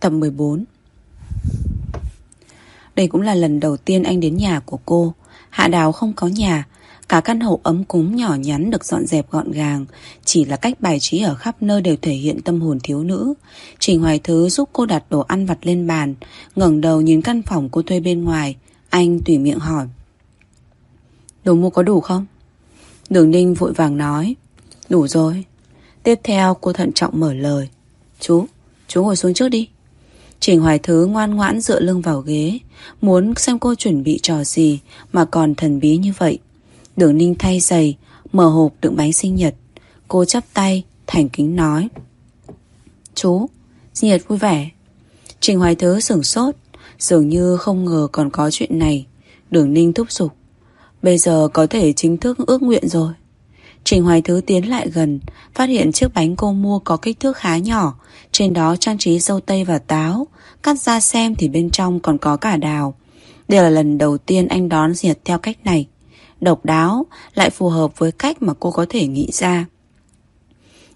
Tập 14 Đây cũng là lần đầu tiên anh đến nhà của cô. Hạ Đào không có nhà. Cả căn hộ ấm cúng nhỏ nhắn được dọn dẹp gọn gàng. Chỉ là cách bài trí ở khắp nơi đều thể hiện tâm hồn thiếu nữ. Trình Hoài Thứ giúp cô đặt đồ ăn vặt lên bàn. Ngẩng đầu nhìn căn phòng cô thuê bên ngoài. Anh tùy miệng hỏi. Đồ mua có đủ không? Đường Ninh vội vàng nói. Đủ rồi. Tiếp theo cô thận trọng mở lời. Chú, chú ngồi xuống trước đi. Trình Hoài Thứ ngoan ngoãn dựa lưng vào ghế, Muốn xem cô chuẩn bị trò gì Mà còn thần bí như vậy. Đường Ninh thay giày, Mở hộp đựng bánh sinh nhật. Cô chắp tay, thành kính nói, Chú, Sinh nhật vui vẻ. Trình Hoài Thứ sửng sốt, Dường như không ngờ còn có chuyện này. Đường Ninh thúc giục, Bây giờ có thể chính thức ước nguyện rồi. Trình Hoài Thứ tiến lại gần, Phát hiện chiếc bánh cô mua có kích thước khá nhỏ trên đó trang trí dâu tây và táo Cắt ra xem thì bên trong còn có cả đào. Đây là lần đầu tiên anh đón diệt theo cách này. Độc đáo Lại phù hợp với cách mà cô có thể nghĩ ra.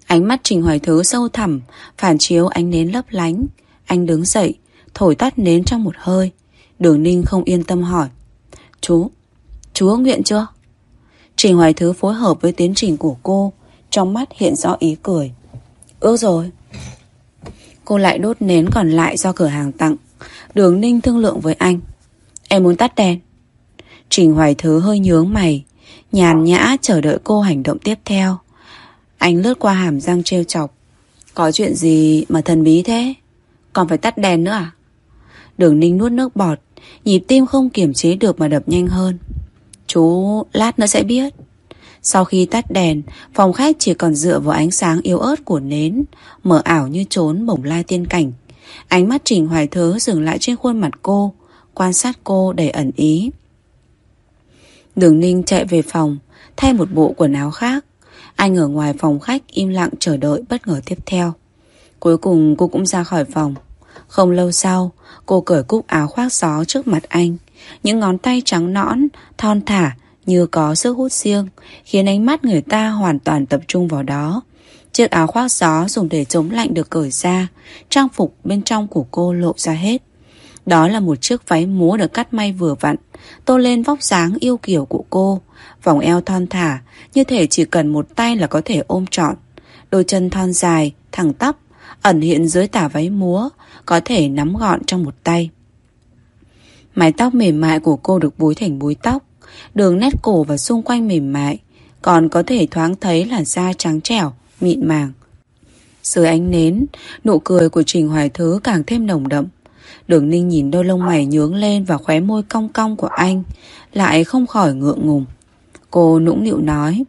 Ánh mắt Trình Hoài Thứ sâu thẳm Phản chiếu ánh nến lấp lánh. Anh đứng dậy Thổi tắt nến trong một hơi. Đường Ninh không yên tâm hỏi. Chú, chú ước nguyện chưa? Trình Hoài Thứ phối hợp với tiến trình của cô Trong mắt hiện rõ ý cười. Ước rồi. Cô lại đốt nến còn lại do cửa hàng tặng. Đường Ninh thương lượng với anh. Em muốn tắt đèn. Trình Hoài Thứ hơi nhướng mày, Nhàn nhã chờ đợi cô hành động tiếp theo. Anh lướt qua hàm răng trêu chọc. Có chuyện gì mà thần bí thế? Còn phải tắt đèn nữa à? Đường Ninh nuốt nước bọt, Nhịp tim không kiểm chế được mà đập nhanh hơn. Chú, lát nữa sẽ biết. Sau khi tắt đèn Phòng khách chỉ còn dựa vào ánh sáng yếu ớt của nến Mở ảo như trốn bổng lai tiên cảnh. Ánh mắt Trình Hoài Thớ dừng lại trên khuôn mặt cô Quan sát cô đầy ẩn ý. Đường Ninh chạy về phòng Thay một bộ quần áo khác. Anh ở ngoài phòng khách im lặng chờ đợi bất ngờ tiếp theo. Cuối cùng cô cũng ra khỏi phòng. Không lâu sau Cô cởi cúc áo khoác gió trước mặt anh. Những ngón tay trắng nõn, thon thả như có sức hút riêng, khiến ánh mắt người ta hoàn toàn tập trung vào đó. Chiếc áo khoác gió dùng để chống lạnh được cởi ra, trang phục bên trong của cô lộ ra hết. Đó là một chiếc váy múa được cắt may vừa vặn, tô lên vóc dáng yêu kiểu của cô, vòng eo thon thả, như thể chỉ cần một tay là có thể ôm trọn. Đôi chân thon dài, thẳng tắp, ẩn hiện dưới tả váy múa, có thể nắm gọn trong một tay. Mái tóc mềm mại của cô được búi thành búi tóc Đường nét cổ và xung quanh mềm mại Còn có thể thoáng thấy là da trắng trẻo, mịn màng. Dưới ánh nến Nụ cười của Trình Hoài Thứ càng thêm nồng đậm. Đường ninh nhìn đôi lông mày nhướng lên Và khóe môi cong cong của anh Lại không khỏi ngượng ngùng. Cô nũng nịu nói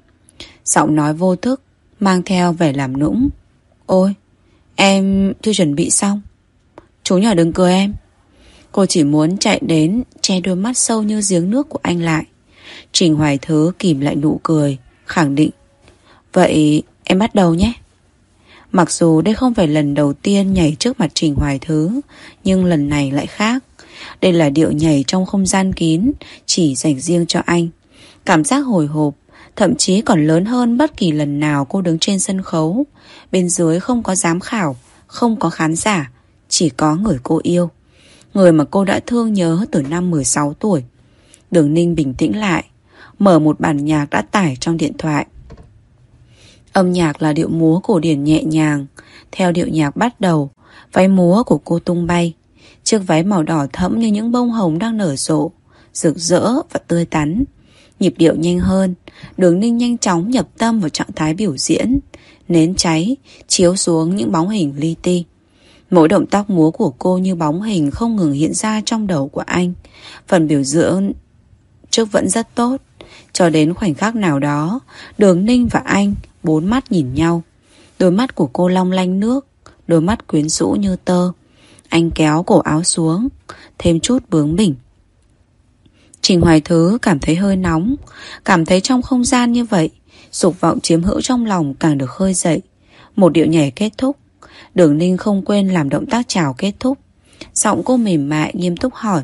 Giọng nói vô thức Mang theo vẻ làm nũng. Ôi em chưa chuẩn bị xong. Chú nhỏ đừng cười em. Cô chỉ muốn chạy đến Che đôi mắt sâu như giếng nước của anh lại. Trình Hoài Thứ kìm lại nụ cười, Khẳng định, Vậy em bắt đầu nhé. Mặc dù đây không phải lần đầu tiên nhảy trước mặt Trình Hoài Thứ, Nhưng lần này lại khác. Đây là điệu nhảy trong không gian kín, Chỉ dành riêng cho anh. Cảm giác hồi hộp, Thậm chí còn lớn hơn bất kỳ lần nào cô đứng trên sân khấu. Bên dưới không có giám khảo, Không có khán giả, Chỉ có người cô yêu. Người mà cô đã thương nhớ từ năm 16 tuổi. Đường Ninh bình tĩnh lại, Mở một bản nhạc đã tải trong điện thoại. Âm nhạc là điệu múa cổ điển nhẹ nhàng. Theo điệu nhạc bắt đầu, Váy múa của cô tung bay. Chiếc váy màu đỏ thẫm như những bông hồng đang nở rộ, Rực rỡ và tươi tắn. Nhịp điệu nhanh hơn, Đường ninh nhanh chóng nhập tâm vào trạng thái biểu diễn. Nến cháy, Chiếu xuống những bóng hình li ti. Mỗi động tác múa của cô như bóng hình không ngừng hiện ra trong đầu của anh. Phần biểu diễn trước vẫn rất tốt. Cho đến khoảnh khắc nào đó, Đường Ninh và anh bốn mắt nhìn nhau. Đôi mắt của cô long lanh nước, đôi mắt quyến rũ như tơ. Anh kéo cổ áo xuống, thêm chút bướng bỉnh. Trình Hoài Thứ cảm thấy hơi nóng, cảm thấy trong không gian như vậy, dục vọng chiếm hữu trong lòng càng được khơi dậy. Một điệu nhảy kết thúc, Đường Ninh không quên làm động tác chào kết thúc Giọng cô mềm mại nghiêm túc hỏi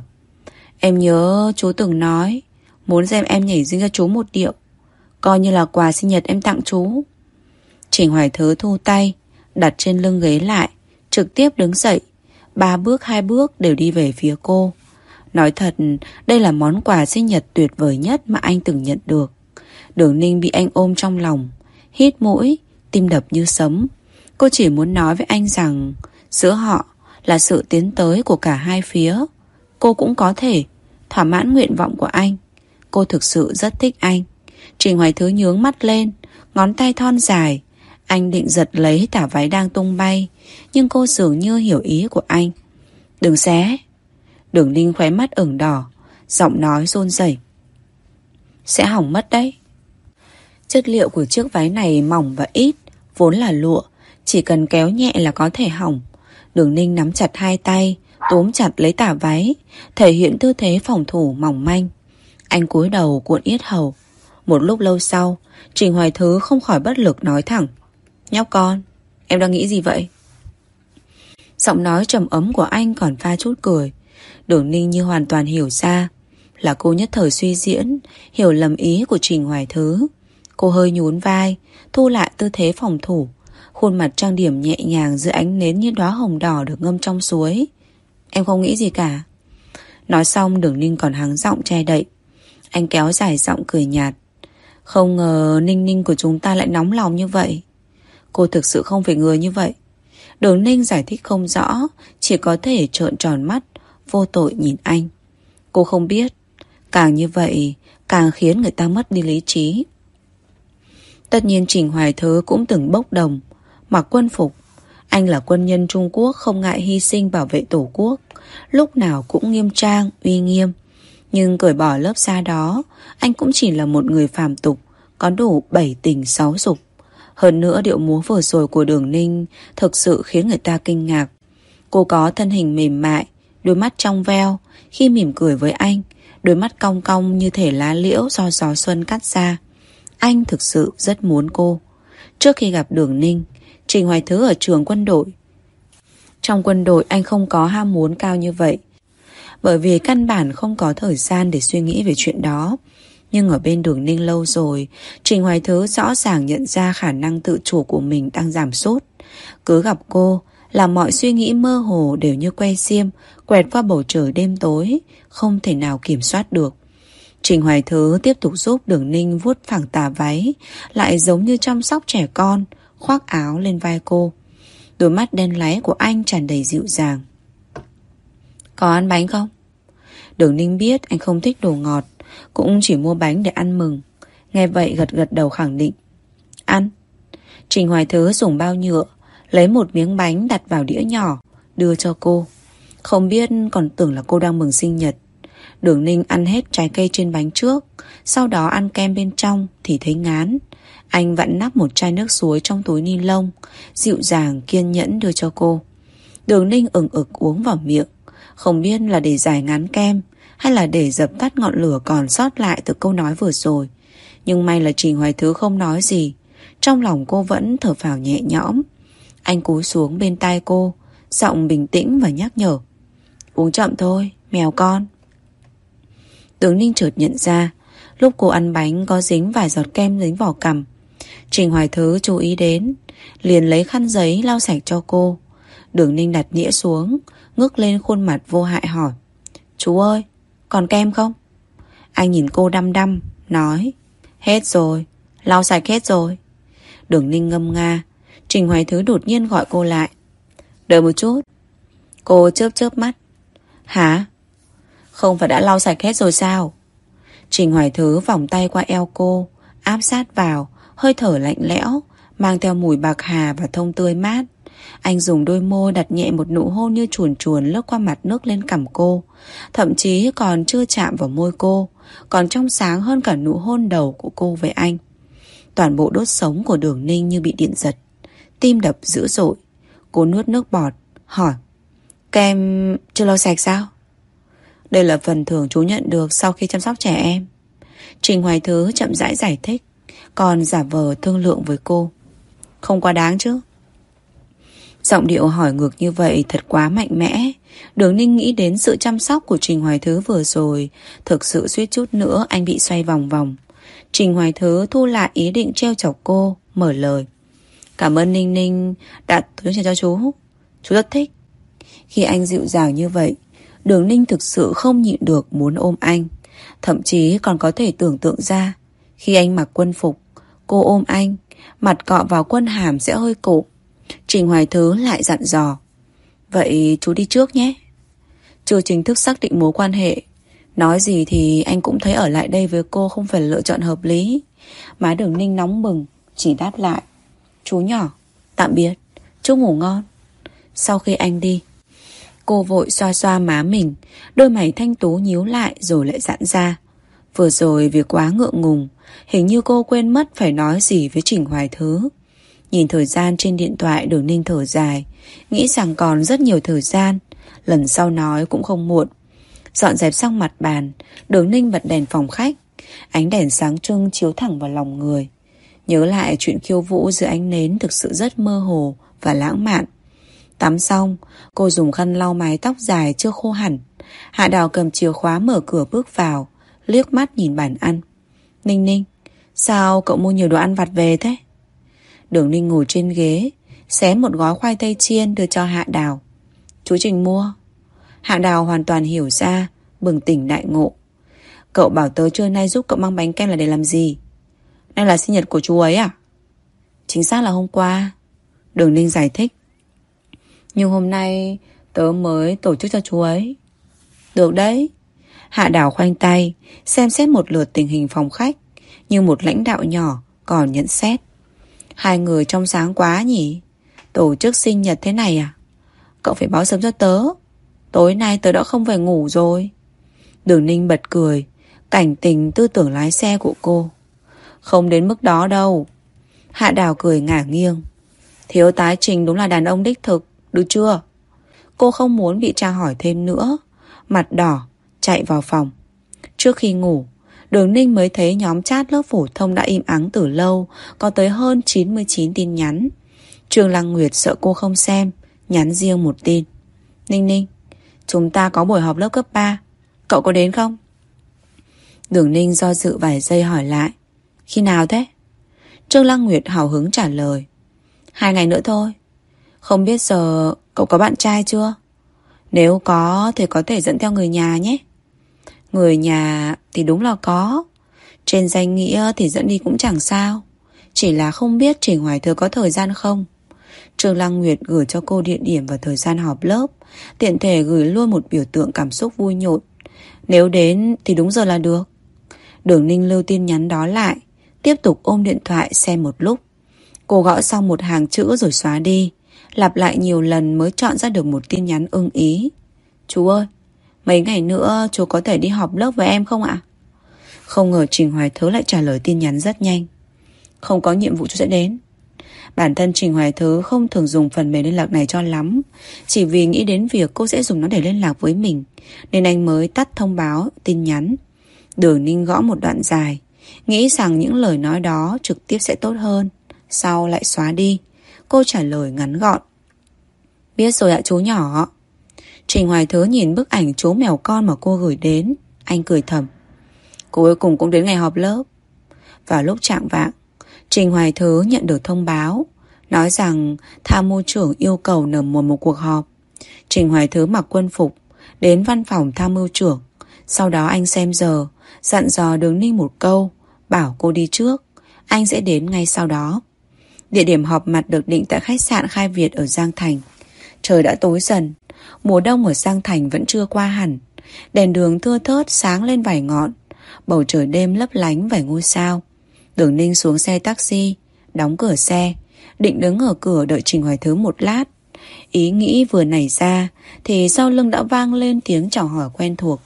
Em nhớ chú từng nói Muốn xem em nhảy riêng cho chú một điệu. Coi như là quà sinh nhật em tặng chú. Trình Hoài thớ thu tay, Đặt trên lưng ghế lại, Trực tiếp đứng dậy. Ba bước, hai bước đều đi về phía cô. Nói thật, Đây là món quà sinh nhật tuyệt vời nhất Mà anh từng nhận được. Đường ninh bị anh ôm trong lòng, Hít mũi, Tim đập như sấm. Cô chỉ muốn nói với anh rằng, Giữa họ là sự tiến tới của cả hai phía. Cô cũng có thể Thỏa mãn nguyện vọng của anh. Cô thực sự rất thích anh. Trình Hoài Thứ nhướng mắt lên, Ngón tay thon dài, Anh định giật lấy tả váy đang tung bay, Nhưng cô dường như hiểu ý của anh. Đừng xé. Đường Ninh khóe mắt ửng đỏ, Giọng nói run rẩy. Sẽ hỏng mất đấy. Chất liệu của chiếc váy này mỏng và ít, Vốn là lụa, Chỉ cần kéo nhẹ là có thể hỏng. Đường Ninh nắm chặt hai tay, Túm chặt lấy tả váy, Thể hiện tư thế phòng thủ mỏng manh. Anh cúi đầu cuộn yết hầu. Một lúc lâu sau, Trình Hoài Thứ không khỏi bất lực nói thẳng. Nhóc con, Em đang nghĩ gì vậy? Giọng nói trầm ấm của anh còn pha chút cười. Đường Ninh như hoàn toàn hiểu ra Là cô nhất thời suy diễn, Hiểu lầm ý của Trình Hoài Thứ. Cô hơi nhún vai, Thu lại tư thế phòng thủ. Khuôn mặt trang điểm nhẹ nhàng giữa ánh nến như đóa hồng đỏ được ngâm trong suối. Em không nghĩ gì cả. Nói xong, đường Ninh còn hắng giọng che đậy. Anh kéo dài giọng cười nhạt. Không ngờ Ninh Ninh của chúng ta lại nóng lòng như vậy. Cô thực sự không phải người như vậy. Đường Ninh giải thích không rõ Chỉ có thể trợn tròn mắt Vô tội nhìn anh. Cô không biết Càng như vậy Càng khiến người ta mất đi lý trí. Tất nhiên Trình Hoài Thứ cũng từng bốc đồng Mặc quân phục. Anh là quân nhân Trung Quốc không ngại hy sinh bảo vệ tổ quốc Lúc nào cũng nghiêm trang, uy nghiêm. Nhưng cởi bỏ lớp da đó, Anh cũng chỉ là một người phàm tục, Có đủ bảy tình sáu dục. Hơn nữa điệu múa vừa rồi của đường ninh Thực sự khiến người ta kinh ngạc. Cô có thân hình mềm mại, Đôi mắt trong veo. Khi mỉm cười với anh, Đôi mắt cong cong như thể lá liễu do gió xuân cắt ra. Anh thực sự rất muốn cô. Trước khi gặp đường ninh Trình Hoài Thứ ở trường quân đội. Trong quân đội anh không có ham muốn cao như vậy. Bởi vì căn bản không có thời gian để suy nghĩ về chuyện đó Nhưng ở bên đường ninh lâu rồi Trình Hoài Thứ rõ ràng nhận ra khả năng tự chủ của mình đang giảm sút Cứ gặp cô là mọi suy nghĩ mơ hồ đều như que xiêm quẹt qua bầu trời đêm tối, không thể nào kiểm soát được. Trình Hoài Thứ tiếp tục giúp Đường Ninh vuốt phẳng tà váy, lại giống như chăm sóc trẻ con, khoác áo lên vai cô. Đôi mắt đen láy của anh tràn đầy dịu dàng. Có ăn bánh không? Đường Ninh biết anh không thích đồ ngọt, cũng chỉ mua bánh để ăn mừng. Nghe vậy gật gật đầu khẳng định. Ăn. Trình Hoài Thứ dùng bao nhựa, lấy một miếng bánh đặt vào đĩa nhỏ, đưa cho cô. Không biết còn tưởng là cô đang mừng sinh nhật. Đường Ninh ăn hết trái cây trên bánh trước, sau đó ăn kem bên trong thì thấy ngán. Anh vặn nắp một chai nước suối trong túi ni lông, dịu dàng kiên nhẫn đưa cho cô. Đường Ninh ửng ực uống vào miệng, không biết là để giải ngán kem hay là để dập tắt ngọn lửa còn sót lại từ câu nói vừa rồi. Nhưng may là Trình Hoài Thứ không nói gì, trong lòng cô vẫn thở phào nhẹ nhõm. Anh cúi xuống bên tai cô, giọng bình tĩnh và nhắc nhở. Uống chậm thôi, mèo con. Tướng Ninh chợt nhận ra, lúc cô ăn bánh có dính vài giọt kem dính vào cằm. Trình Hoài Thứ chú ý đến, liền lấy khăn giấy lau sạch cho cô. Đường Ninh đặt đĩa xuống, ngước lên khuôn mặt vô hại hỏi. Chú ơi, còn kem không? Anh nhìn cô đăm đăm, nói. Hết rồi, lau sạch hết rồi. Đường Ninh ngâm nga, Trình Hoài Thứ đột nhiên gọi cô lại. Đợi một chút. Cô chớp chớp mắt. Hả? Không phải đã lau sạch hết rồi sao? Trình Hoài Thứ vòng tay qua eo cô, áp sát vào, hơi thở lạnh lẽo, mang theo mùi bạc hà và thông tươi mát. Anh dùng đôi môi đặt nhẹ một nụ hôn như chuồn chuồn lướt qua mặt nước lên cằm cô. Thậm chí còn chưa chạm vào môi cô, còn trong sáng hơn cả nụ hôn đầu của cô với anh. Toàn bộ đốt sống của đường ninh như bị điện giật. Tim đập dữ dội. Cô nuốt nước bọt, hỏi. Kem chưa lau sạch sao? Đây là phần thưởng chú nhận được sau khi chăm sóc trẻ em. Trình Hoài Thứ chậm rãi giải thích, còn giả vờ thương lượng với cô. Không quá đáng chứ? Giọng điệu hỏi ngược như vậy thật quá mạnh mẽ. Đường Ninh nghĩ đến sự chăm sóc của Trình Hoài Thứ vừa rồi. Thực sự suýt chút nữa anh bị xoay vòng vòng. Trình Hoài Thứ thu lại ý định treo chọc cô, mở lời. Cảm ơn Ninh Ninh đã túi tiền cho chú. Chú rất thích. Khi anh dịu dàng như vậy, Đường Ninh thực sự không nhịn được muốn ôm anh. Thậm chí còn có thể tưởng tượng ra, khi anh mặc quân phục, cô ôm anh, mặt cọ vào quân hàm sẽ hơi cộm. Trình Hoài Thứ lại dặn dò. Vậy chú đi trước nhé. Chưa chính thức xác định mối quan hệ. Nói gì thì anh cũng thấy ở lại đây với cô không phải lựa chọn hợp lý. Má đường ninh nóng bừng, chỉ đáp lại. Chú nhỏ, tạm biệt, chúc ngủ ngon. Sau khi anh đi, cô vội xoa xoa má mình, đôi mày thanh tú nhíu lại rồi lại giãn ra. Vừa rồi vì quá ngượng ngùng, hình như cô quên mất phải nói gì với Trình Hoài Thứ. Nhìn thời gian trên điện thoại đường ninh thở dài, nghĩ rằng còn rất nhiều thời gian, lần sau nói cũng không muộn. Dọn dẹp xong mặt bàn, đường ninh bật đèn phòng khách, ánh đèn sáng trưng chiếu thẳng vào lòng người. Nhớ lại chuyện khiêu vũ giữa ánh nến thực sự rất mơ hồ và lãng mạn. Tắm xong, cô dùng khăn lau mái tóc dài chưa khô hẳn. Hạ đào cầm chìa khóa mở cửa bước vào, liếc mắt nhìn bàn ăn. Ninh ninh, sao cậu mua nhiều đồ ăn vặt về thế? Đường ninh ngồi trên ghế, xé một gói khoai tây chiên đưa cho Hạ đào. Chú Trình mua. Hạ đào hoàn toàn hiểu ra, bừng tỉnh đại ngộ. Cậu bảo tớ trưa nay giúp cậu mang bánh kem là để làm gì? Nay là sinh nhật của chú ấy à? Chính xác là hôm qua. Đường Ninh giải thích. Nhưng hôm nay tớ mới tổ chức cho chú ấy. Được đấy. Hạ đảo khoanh tay, xem xét một lượt tình hình phòng khách, như một lãnh đạo nhỏ còn nhận xét. Hai người trong sáng quá nhỉ? Tổ chức sinh nhật thế này à? Cậu phải báo sớm cho tớ. Tối nay tớ đã không phải ngủ rồi. Đường Ninh bật cười, cảnh tình tư tưởng lái xe của cô. Không đến mức đó đâu. Hạ đào cười ngả nghiêng. Thiếu tái trình đúng là đàn ông đích thực, được chưa? Cô không muốn bị tra hỏi thêm nữa. Mặt đỏ, chạy vào phòng. Trước khi ngủ, Đường Ninh mới thấy nhóm chat lớp phổ thông đã im ắng từ lâu, có tới hơn 99 tin nhắn. Trương Lăng Nguyệt sợ cô không xem, nhắn riêng một tin. Ninh Ninh, chúng ta có buổi họp lớp cấp 3, cậu có đến không? Đường Ninh do dự vài giây hỏi lại. Khi nào thế? Trương Lăng Nguyệt hào hứng trả lời. Hai ngày nữa thôi. Không biết giờ cậu có bạn trai chưa? Nếu có thì có thể dẫn theo người nhà nhé. Người nhà thì đúng là có. Trên danh nghĩa thì dẫn đi cũng chẳng sao. Chỉ là không biết Trình Hoài Thư có thời gian không. Trương Lăng Nguyệt gửi cho cô địa điểm và thời gian họp lớp. Tiện thể gửi luôn một biểu tượng cảm xúc vui nhộn. Nếu đến thì đúng giờ là được. Đường Ninh lưu tin nhắn đó lại. Tiếp tục ôm điện thoại xem một lúc. Cô gõ xong một hàng chữ rồi xóa đi. Lặp lại nhiều lần mới chọn ra được một tin nhắn ưng ý. Chú ơi, mấy ngày nữa chú có thể đi họp lớp với em không ạ? Không ngờ Trình Hoài Thứ lại trả lời tin nhắn rất nhanh. Không có nhiệm vụ chú sẽ đến. Bản thân Trình Hoài Thứ không thường dùng phần mềm liên lạc này cho lắm. Chỉ vì nghĩ đến việc cô sẽ dùng nó để liên lạc với mình, Nên anh mới tắt thông báo, tin nhắn. Đường Ninh gõ một đoạn dài. Nghĩ rằng những lời nói đó trực tiếp sẽ tốt hơn. Sau lại xóa đi. Cô trả lời ngắn gọn. Biết rồi ạ, chú nhỏ. Trình Hoài Thứ nhìn bức ảnh chú mèo con mà cô gửi đến. Anh cười thầm. Cuối cùng cũng đến ngày họp lớp. Vào lúc trạng vạng, Trình Hoài Thứ nhận được thông báo, Nói rằng tham mưu trưởng yêu cầu nở một một cuộc họp. Trình Hoài Thứ mặc quân phục, Đến văn phòng tham mưu trưởng. Sau đó anh xem giờ, Dặn dò đường ninh một câu, Bảo cô đi trước. Anh sẽ đến ngay sau đó. Địa điểm họp mặt được định tại khách sạn Khai Việt ở Giang Thành. Trời đã tối dần Mùa đông ở Giang Thành vẫn chưa qua hẳn. Đèn đường thưa thớt sáng lên vài ngọn. Bầu trời đêm lấp lánh vài ngôi sao. Đường Ninh xuống xe taxi, Đóng cửa xe, Định đứng ở cửa đợi Trình Hoài Thứ một lát. Ý nghĩ vừa nảy ra, Thì sau lưng đã vang lên tiếng chào hỏi quen thuộc.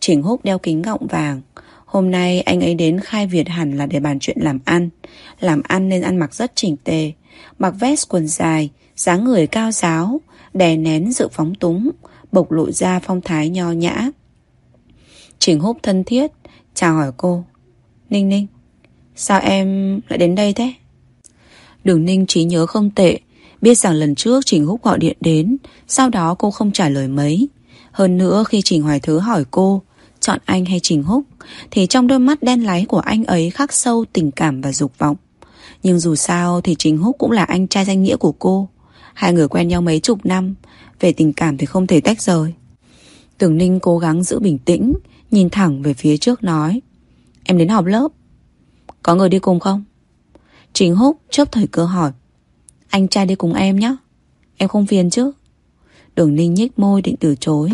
Trình Húc đeo kính gọng vàng. Hôm nay anh ấy đến khai Việt hẳn là để bàn chuyện làm ăn. Làm ăn nên ăn mặc rất chỉnh tề. Mặc vest quần dài, dáng người cao giáo. Đè nén sự phóng túng, Bộc lộ ra phong thái nho nhã. Trình Húc thân thiết, Chào hỏi cô. Ninh Ninh, Sao em lại đến đây thế? Đường Ninh trí nhớ không tệ, Biết rằng lần trước Trình Húc gọi điện đến, Sau đó cô không trả lời mấy. Hơn nữa khi Trình Hoài Thứ hỏi cô, Chọn anh hay Trình Húc, Thì trong đôi mắt đen láy của anh ấy khắc sâu tình cảm và dục vọng. Nhưng dù sao thì Trình Húc cũng là anh trai danh nghĩa của cô. Hai người quen nhau mấy chục năm Về tình cảm thì không thể tách rời. Tưởng Ninh cố gắng giữ bình tĩnh Nhìn thẳng về phía trước nói Em đến học lớp. Có người đi cùng không? Trình Húc chớp thời cơ hỏi Anh trai đi cùng em nhé Em không phiền chứ? Đường Ninh nhích môi định từ chối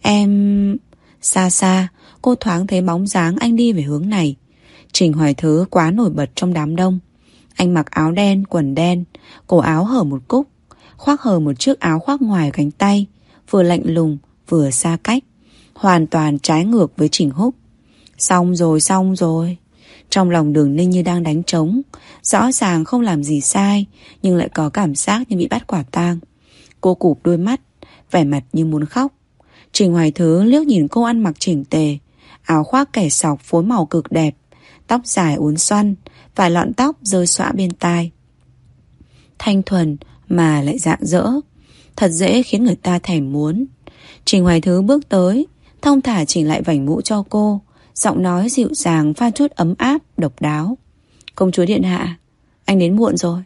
Em... Xa xa Cô thoáng thấy bóng dáng anh đi về hướng này. Trình Hoài Thứ quá nổi bật trong đám đông. Anh mặc áo đen, quần đen Cổ áo hở một cúc Khoác hờ một chiếc áo khoác ngoài cánh tay, Vừa lạnh lùng, Vừa xa cách, Hoàn toàn trái ngược với Trình Húc. Xong rồi xong rồi. Trong lòng đường ninh như đang đánh trống, Rõ ràng không làm gì sai, Nhưng lại có cảm giác như bị bắt quả tang. Cô cụp đôi mắt, Vẻ mặt như muốn khóc. Trình Hoài Thứ liếc nhìn cô ăn mặc chỉnh tề, Áo khoác kẻ sọc phối màu cực đẹp, Tóc dài uốn xoăn Vài lọn tóc rơi xõa bên tai. Thanh thuần mà lại dạng dỡ Thật dễ khiến người ta thèm muốn. Trình Hoài Thứ bước tới Thông thả chỉnh lại vảnh mũ cho cô, Giọng nói dịu dàng pha chút ấm áp, Độc đáo. Công chúa Điện Hạ, Anh đến muộn rồi.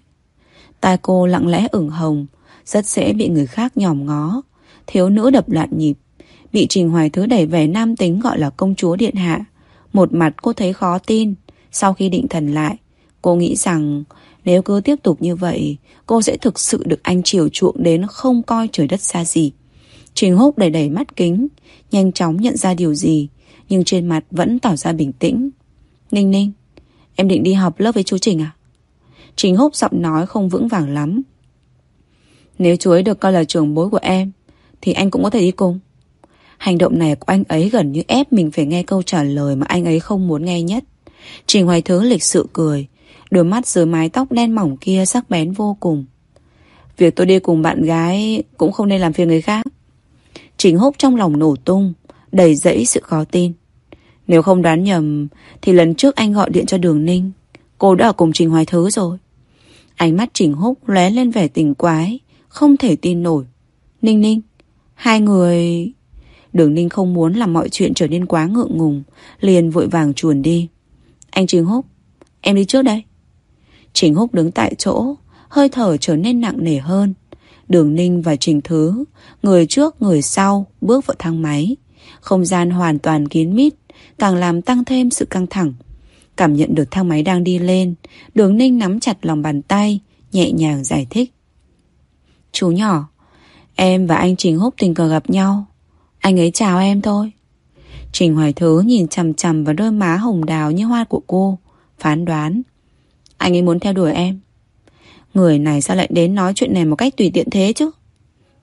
Tai cô lặng lẽ ửng hồng, Rất dễ bị người khác nhòm ngó. Thiếu nữ đập loạn nhịp, Bị Trình Hoài Thứ đẩy về nam tính gọi là công chúa Điện Hạ. Một mặt cô thấy khó tin, Sau khi định thần lại, Cô nghĩ rằng nếu cứ tiếp tục như vậy Cô sẽ thực sự được anh chiều chuộng đến không coi trời đất xa gì. Trình Húc đẩy đẩy mắt kính Nhanh chóng nhận ra điều gì Nhưng trên mặt vẫn tỏ ra bình tĩnh. Ninh ninh Em định đi học lớp với chú Trình à? Trình Húc giọng nói không vững vàng lắm. Nếu chú ấy được coi là trưởng bối của em Thì anh cũng có thể đi cùng. Hành động này của anh ấy gần như ép mình phải nghe câu trả lời mà anh ấy không muốn nghe nhất. Trình Hoài Thứ lịch sự cười, đôi mắt dưới mái tóc đen mỏng kia sắc bén vô cùng. Việc tôi đi cùng bạn gái cũng không nên làm phiền người khác. Trình Húc trong lòng nổ tung, đầy dẫy sự khó tin. Nếu không đoán nhầm, thì lần trước anh gọi điện cho Đường Ninh, cô đã ở cùng Trình Hoài Thứ rồi. Ánh mắt Trình Húc lóe lên vẻ tình quái, không thể tin nổi. Ninh Ninh, hai người... Đường Ninh không muốn làm mọi chuyện trở nên quá ngượng ngùng, liền vội vàng chuồn đi. Anh Trình Húc, em đi trước đây. Trình Húc đứng tại chỗ, hơi thở trở nên nặng nề hơn. Đường Ninh và Trình Thứ, người trước người sau, bước vào thang máy. Không gian hoàn toàn kín mít, càng làm tăng thêm sự căng thẳng. Cảm nhận được thang máy đang đi lên, đường Ninh nắm chặt lòng bàn tay, nhẹ nhàng giải thích. Chú nhỏ, em và anh Trình Húc tình cờ gặp nhau. Anh ấy chào em thôi. Trình Hoài Thứ nhìn chằm chằm vào đôi má hồng đào như hoa của cô, phán đoán. Anh ấy muốn theo đuổi em. Người này sao lại đến nói chuyện này một cách tùy tiện thế chứ?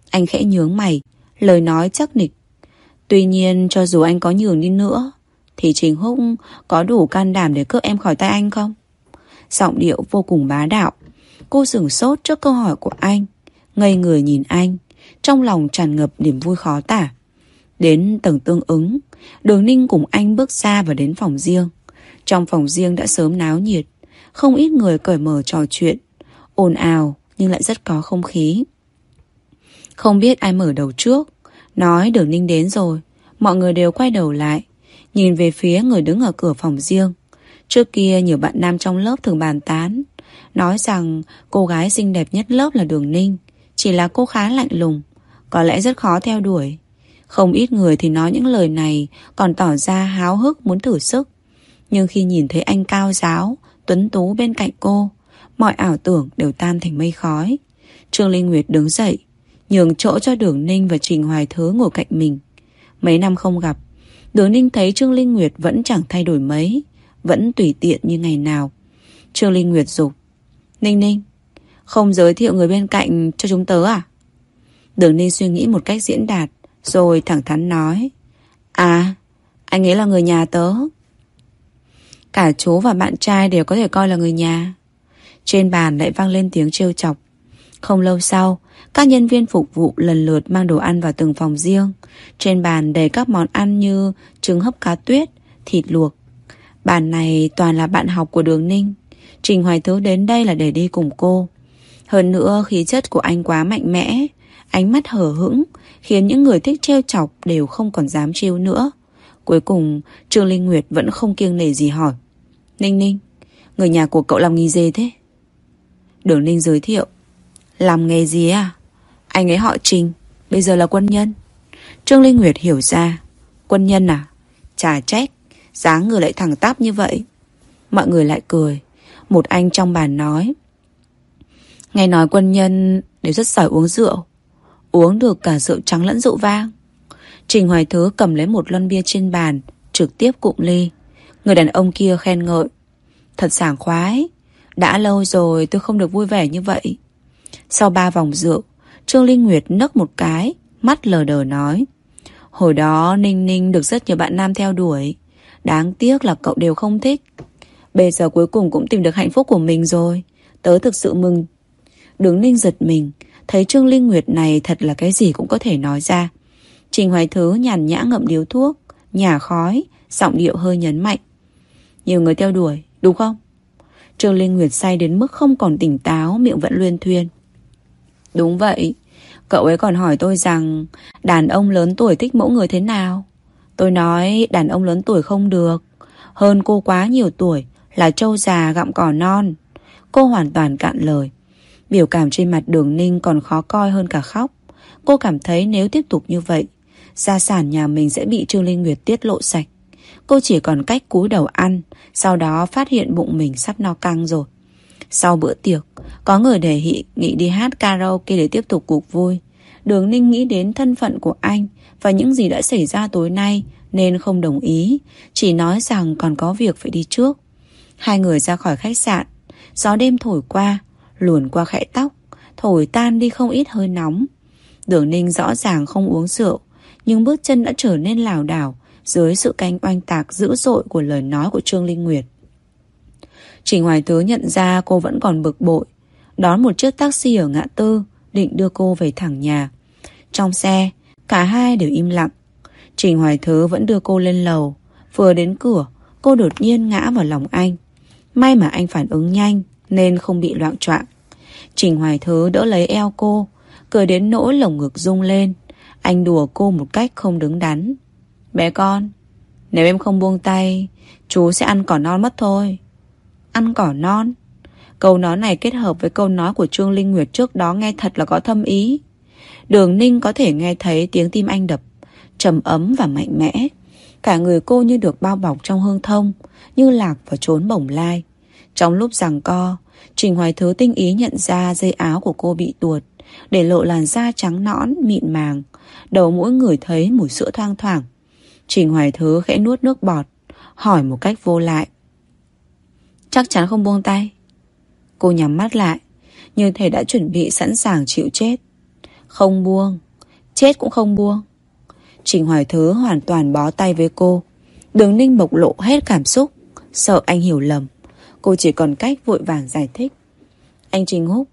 Anh khẽ nhướng mày, lời nói chắc nịch. Tuy nhiên cho dù anh có nhường đi nữa, thì Trình Húc có đủ can đảm để cướp em khỏi tay anh không? Giọng điệu vô cùng bá đạo. Cô sửng sốt trước câu hỏi của anh, ngây người nhìn anh, trong lòng tràn ngập niềm vui khó tả. Đến tầng tương ứng, đường ninh cùng anh bước ra và đến phòng riêng. Trong phòng riêng đã sớm náo nhiệt, không ít người cởi mở trò chuyện, ồn ào nhưng lại rất có không khí. Không biết ai mở đầu trước, nói đường ninh đến rồi, mọi người đều quay đầu lại, nhìn về phía người đứng ở cửa phòng riêng. Trước kia nhiều bạn nam trong lớp thường bàn tán, nói rằng cô gái xinh đẹp nhất lớp là đường ninh, chỉ là cô khá lạnh lùng, có lẽ rất khó theo đuổi. Không ít người thì nói những lời này còn tỏ ra háo hức muốn thử sức. Nhưng khi nhìn thấy anh cao giáo, tuấn tú bên cạnh cô, mọi ảo tưởng đều tan thành mây khói. Trương Linh Nguyệt đứng dậy, nhường chỗ cho Đường Ninh và Trình Hoài Thứ ngồi cạnh mình. Mấy năm không gặp, Đường Ninh thấy Trương Linh Nguyệt vẫn chẳng thay đổi mấy, vẫn tùy tiện như ngày nào. Trương Linh Nguyệt dục Ninh Ninh, không giới thiệu người bên cạnh cho chúng tớ à? Đường Ninh suy nghĩ một cách diễn đạt, rồi thẳng thắn nói À Anh ấy là người nhà tớ Cả chú và bạn trai đều có thể coi là người nhà. Trên bàn lại vang lên tiếng trêu chọc. Không lâu sau Các nhân viên phục vụ lần lượt mang đồ ăn vào từng phòng riêng. Trên bàn đầy các món ăn như Trứng hấp cá tuyết Thịt luộc. Bàn này toàn là bạn học của Đường Ninh. Trình Hoài Thứ đến đây là để đi cùng cô. Hơn nữa khí chất của anh quá mạnh mẽ. Ánh mắt hở hững khiến những người thích trêu chọc đều không còn dám trêu nữa. Cuối cùng, Trương Linh Nguyệt vẫn không kiêng nể gì hỏi. Ninh Ninh, người nhà của cậu làm nghề dê thế? Đường Ninh giới thiệu. Làm nghề gì à? Anh ấy họ Trình, bây giờ là quân nhân. Trương Linh Nguyệt hiểu ra. Quân nhân à? Chà trách, dáng người lại thẳng tắp như vậy. Mọi người lại cười. Một anh trong bàn nói. Nghe nói quân nhân đều rất giỏi uống rượu. Uống được cả rượu trắng lẫn rượu vang. Trình Hoài Thứ cầm lấy một lon bia trên bàn, trực tiếp cụm ly. Người đàn ông kia khen ngợi. Thật sảng khoái. Đã lâu rồi tôi không được vui vẻ như vậy. Sau ba vòng rượu, Trương Linh Nguyệt nấc một cái, mắt lờ đờ nói. Hồi đó Ninh Ninh được rất nhiều bạn nam theo đuổi. Đáng tiếc là cậu đều không thích. Bây giờ cuối cùng cũng tìm được hạnh phúc của mình rồi. Tớ thực sự mừng. Đứng Ninh giật mình, thấy Trương Linh Nguyệt này thật là cái gì cũng có thể nói ra. Trình Hoài Thứ nhàn nhã ngậm điếu thuốc, nhả khói, giọng điệu hơi nhấn mạnh. Nhiều người theo đuổi, đúng không? Trương Linh Nguyệt say đến mức không còn tỉnh táo, miệng vẫn luyên thuyên. Đúng vậy. Cậu ấy còn hỏi tôi rằng đàn ông lớn tuổi thích mẫu người thế nào? Tôi nói đàn ông lớn tuổi không được. Hơn cô quá nhiều tuổi là trâu già gặm cỏ non. Cô hoàn toàn cạn lời. Biểu cảm trên mặt đường ninh còn khó coi hơn cả khóc. Cô cảm thấy nếu tiếp tục như vậy, gia sản nhà mình sẽ bị Trương Linh Nguyệt tiết lộ sạch. Cô chỉ còn cách cúi đầu ăn, sau đó phát hiện bụng mình sắp no căng rồi. Sau bữa tiệc, có người đề nghị nghị đi hát karaoke để tiếp tục cuộc vui. Đường Ninh nghĩ đến thân phận của anh và những gì đã xảy ra tối nay nên không đồng ý, chỉ nói rằng còn có việc phải đi trước. Hai người ra khỏi khách sạn, gió đêm thổi qua, luồn qua khẽ tóc, thổi tan đi không ít hơi nóng. Đường Ninh rõ ràng không uống rượu, nhưng bước chân đã trở nên lảo đảo dưới sự canh oanh tạc dữ dội của lời nói của Trương Linh Nguyệt. Trình Hoài thứ nhận ra cô vẫn còn bực bội, đón một chiếc taxi ở ngã tư, định đưa cô về thẳng nhà. Trong xe, cả hai đều im lặng. Trình Hoài Thứ vẫn đưa cô lên lầu. Vừa đến cửa, cô đột nhiên ngã vào lòng anh. May mà anh phản ứng nhanh nên không bị loạn trọng. Trình Hoài Thứ đỡ lấy eo cô, cười đến nỗi lồng ngực rung lên. Anh đùa cô một cách không đứng đắn. Bé con, nếu em không buông tay, chú sẽ ăn cỏ non mất thôi. Ăn cỏ non? Câu nói này kết hợp với câu nói của Trương Linh Nguyệt trước đó nghe thật là có thâm ý. Đường Ninh có thể nghe thấy tiếng tim anh đập, trầm ấm và mạnh mẽ. Cả người cô như được bao bọc trong hương thông, như lạc và trốn bổng lai. Trong lúc giằng co, Trình Hoài Thứ tinh ý nhận ra dây áo của cô bị tuột, để lộ làn da trắng nõn, mịn màng. Đầu mỗi người thấy mùi sữa thoang thoảng. Trình Hoài Thứ khẽ nuốt nước bọt, hỏi một cách vô lại. Chắc chắn không buông tay. Cô nhắm mắt lại, như thể đã chuẩn bị sẵn sàng chịu chết. Không buông, chết cũng không buông. Trình Hoài Thứ hoàn toàn bó tay với cô. Đường Ninh bộc lộ hết cảm xúc, sợ anh hiểu lầm. Cô chỉ còn cách vội vàng giải thích. Anh Trình Húc,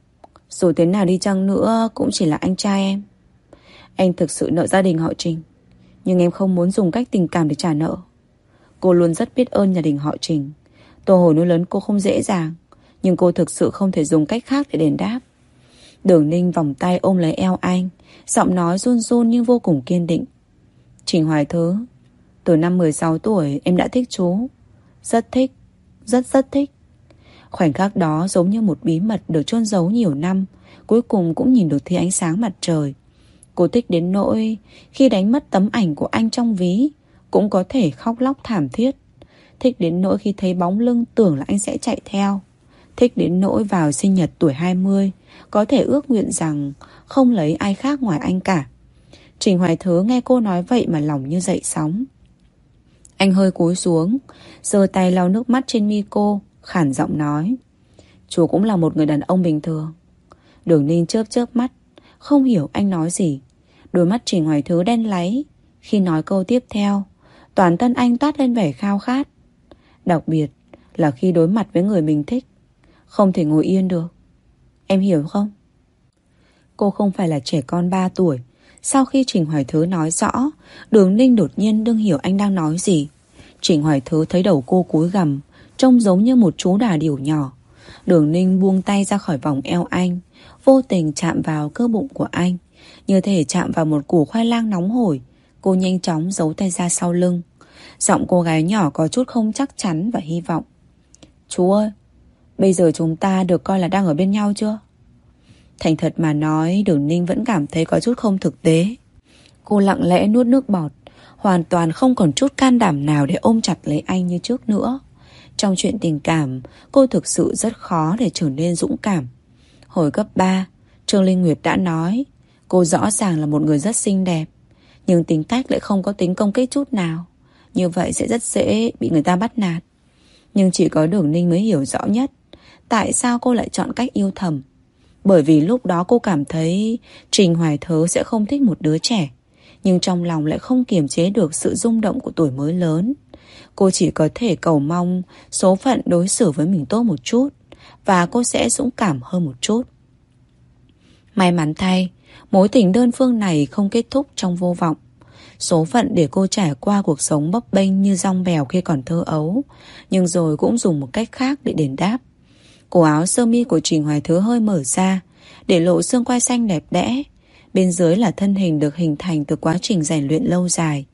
dù thế nào đi chăng nữa cũng chỉ là anh trai em. Anh thực sự nợ gia đình họ Trình. Nhưng em không muốn dùng cách tình cảm để trả nợ. Cô luôn rất biết ơn nhà đình họ Trình. Tô Hồ nuôi lớn cô không dễ dàng. Nhưng cô thực sự không thể dùng cách khác để đền đáp. Đường Ninh vòng tay ôm lấy eo anh, giọng nói run run nhưng vô cùng kiên định. Trình Hoài Thứ, từ năm 16 tuổi em đã thích chú. Rất thích, rất rất thích. Khoảnh khắc đó giống như một bí mật được chôn giấu nhiều năm, cuối cùng cũng nhìn được thấy ánh sáng mặt trời. Cô thích đến nỗi khi đánh mất tấm ảnh của anh trong ví, cũng có thể khóc lóc thảm thiết. Thích đến nỗi khi thấy bóng lưng tưởng là anh sẽ chạy theo. Thích đến nỗi vào sinh nhật tuổi 20, có thể ước nguyện rằng không lấy ai khác ngoài anh cả. Trình Hoài Thứ nghe cô nói vậy mà lòng như dậy sóng. Anh hơi cúi xuống, giơ tay lau nước mắt trên mi cô, khản giọng nói. Chú cũng là một người đàn ông bình thường. Đường Ninh chớp chớp mắt, không hiểu anh nói gì. Đôi mắt Trình Hoài Thứ đen láy. Khi nói câu tiếp theo, toàn thân anh toát lên vẻ khao khát. Đặc biệt là khi đối mặt với người mình thích, không thể ngồi yên được. Em hiểu không? Cô không phải là trẻ con 3 tuổi. Sau khi Trình Hoài Thứ nói rõ, Đường Ninh đột nhiên đương hiểu anh đang nói gì. Trình Hoài Thứ thấy đầu cô cúi gằm, trông giống như một chú đà điểu nhỏ. Đường Ninh buông tay ra khỏi vòng eo anh, vô tình chạm vào cơ bụng của anh. Như thể chạm vào một củ khoai lang nóng hổi, cô nhanh chóng giấu tay ra sau lưng. Giọng cô gái nhỏ có chút không chắc chắn và hy vọng. Chú ơi, bây giờ chúng ta được coi là đang ở bên nhau chưa? Thành thật mà nói Đường Ninh vẫn cảm thấy có chút không thực tế Cô lặng lẽ nuốt nước bọt Hoàn toàn không còn chút can đảm nào Để ôm chặt lấy anh như trước nữa Trong chuyện tình cảm Cô thực sự rất khó để trở nên dũng cảm Hồi cấp 3 Trương Linh Nguyệt đã nói, Cô rõ ràng là một người rất xinh đẹp, Nhưng tính cách lại không có tính công kích chút nào. Như vậy sẽ rất dễ bị người ta bắt nạt. Nhưng chỉ có đường ninh mới hiểu rõ nhất, Tại sao cô lại chọn cách yêu thầm. Bởi vì lúc đó cô cảm thấy Trình Hoài Thớ sẽ không thích một đứa trẻ, Nhưng trong lòng lại không kiềm chế được sự rung động của tuổi mới lớn. Cô chỉ có thể cầu mong số phận đối xử với mình tốt một chút và cô sẽ dũng cảm hơn một chút. May mắn thay Mối tình đơn phương này không kết thúc trong vô vọng. Số phận để cô trải qua cuộc sống bấp bênh như rong bèo khi còn thơ ấu Nhưng rồi cũng dùng một cách khác để đền đáp. Cổ áo sơ mi của Trình Hoài Thứ hơi mở ra Để lộ xương quai xanh đẹp đẽ. Bên dưới là thân hình được hình thành từ quá trình rèn luyện lâu dài.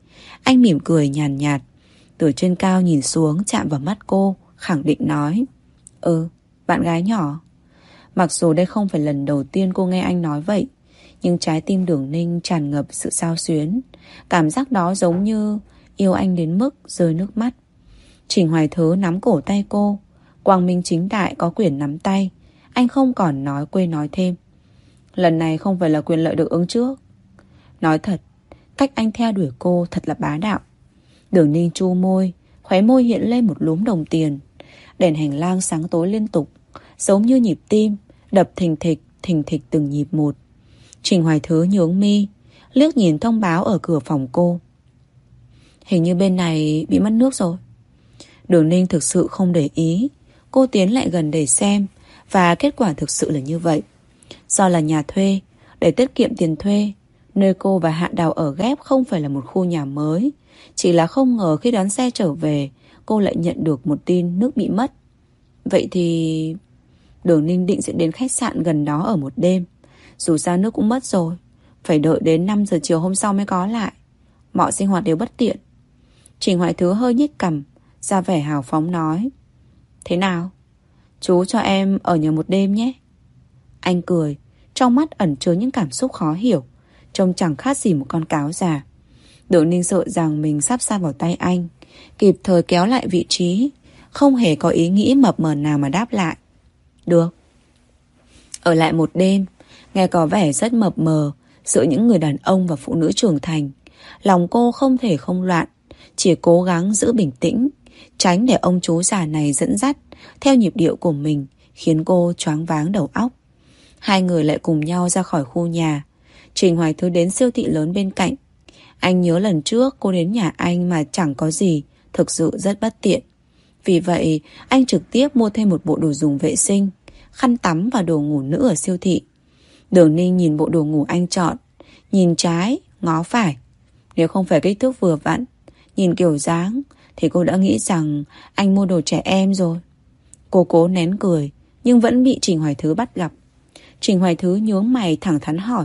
Anh mỉm cười nhàn nhạt, nhạt Từ trên cao nhìn xuống chạm vào mắt cô Khẳng định nói Ừ, bạn gái nhỏ. Mặc dù đây không phải lần đầu tiên cô nghe anh nói vậy, Nhưng trái tim đường ninh tràn ngập sự sao xuyến. Cảm giác đó giống như Yêu anh đến mức rơi nước mắt. Trình Hoài Thứ nắm cổ tay cô, Quang Minh chính đại có quyền nắm tay. Anh không còn nói quê nói thêm. Lần này không phải là quyền lợi được ứng trước. Nói thật, Cách anh theo đuổi cô thật là bá đạo. Đường ninh chu môi, Khóe môi hiện lên một lúm đồng tiền. Đèn hành lang sáng tối liên tục. Giống như nhịp tim Đập thình thịch, thình thịch từng nhịp một. Trình Hoài Thứ nhướng mi Liếc nhìn thông báo ở cửa phòng cô. Hình như bên này bị mất nước rồi. Đường Ninh thực sự không để ý. Cô tiến lại gần để xem Và kết quả thực sự là như vậy. Do là nhà thuê Để tiết kiệm tiền thuê Nơi cô và Hạ Đào ở ghép không phải là một khu nhà mới. Chỉ là không ngờ khi đón xe trở về Cô lại nhận được một tin nước bị mất. Vậy thì Đường Ninh định sẽ đến khách sạn gần đó ở một đêm. Dù sao nước cũng mất rồi. Phải đợi đến 5 giờ chiều hôm sau mới có lại. Mọi sinh hoạt đều bất tiện. Trình Hoài Thứ hơi nhích cầm ra vẻ hào phóng nói, Thế nào? Chú cho em ở nhà một đêm nhé. Anh cười, Trong mắt ẩn chứa những cảm xúc khó hiểu, Trông chẳng khác gì một con cáo già. Đường Ninh sợ rằng mình sắp xa vào tay anh, Kịp thời kéo lại vị trí, Không hề có ý nghĩ mập mờ nào mà đáp lại được. Ở lại một đêm, Nghe có vẻ rất mập mờ Giữa những người đàn ông và phụ nữ trưởng thành. Lòng cô không thể không loạn, Chỉ cố gắng giữ bình tĩnh, Tránh để ông chú già này dẫn dắt Theo nhịp điệu của mình, Khiến cô choáng váng đầu óc. Hai người lại cùng nhau ra khỏi khu nhà, Trình Hoài Thứ đến siêu thị lớn bên cạnh. Anh nhớ lần trước cô đến nhà anh mà chẳng có gì, Thực sự rất bất tiện. Vì vậy, anh trực tiếp mua thêm một bộ đồ dùng vệ sinh. Khăn tắm và đồ ngủ nữ ở siêu thị. Đường Ninh nhìn bộ đồ ngủ anh chọn Nhìn trái, ngó phải. Nếu không phải kích thước vừa vặn Nhìn kiểu dáng Thì cô đã nghĩ rằng anh mua đồ trẻ em rồi. Cô cố nén cười Nhưng vẫn bị Trình Hoài Thứ bắt gặp. Trình Hoài Thứ nhướng mày thẳng thắn hỏi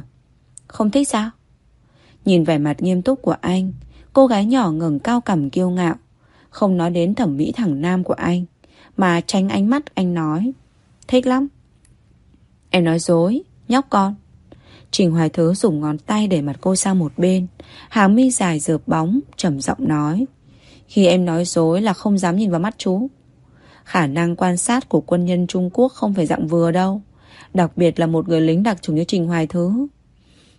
Không thích sao? Nhìn vẻ mặt nghiêm túc của anh Cô gái nhỏ ngừng cao cằm kiêu ngạo Không nói đến thẩm mỹ thẳng nam của anh Mà tránh ánh mắt anh nói Thích lắm. Em nói dối, nhóc con. Trình Hoài Thứ dùng ngón tay để mặt cô sang một bên. Hàng mi dài dợp bóng trầm giọng nói Khi em nói dối là không dám nhìn vào mắt chú. Khả năng quan sát của quân nhân Trung Quốc không phải dạng vừa đâu Đặc biệt là một người lính đặc trùng như Trình Hoài Thứ.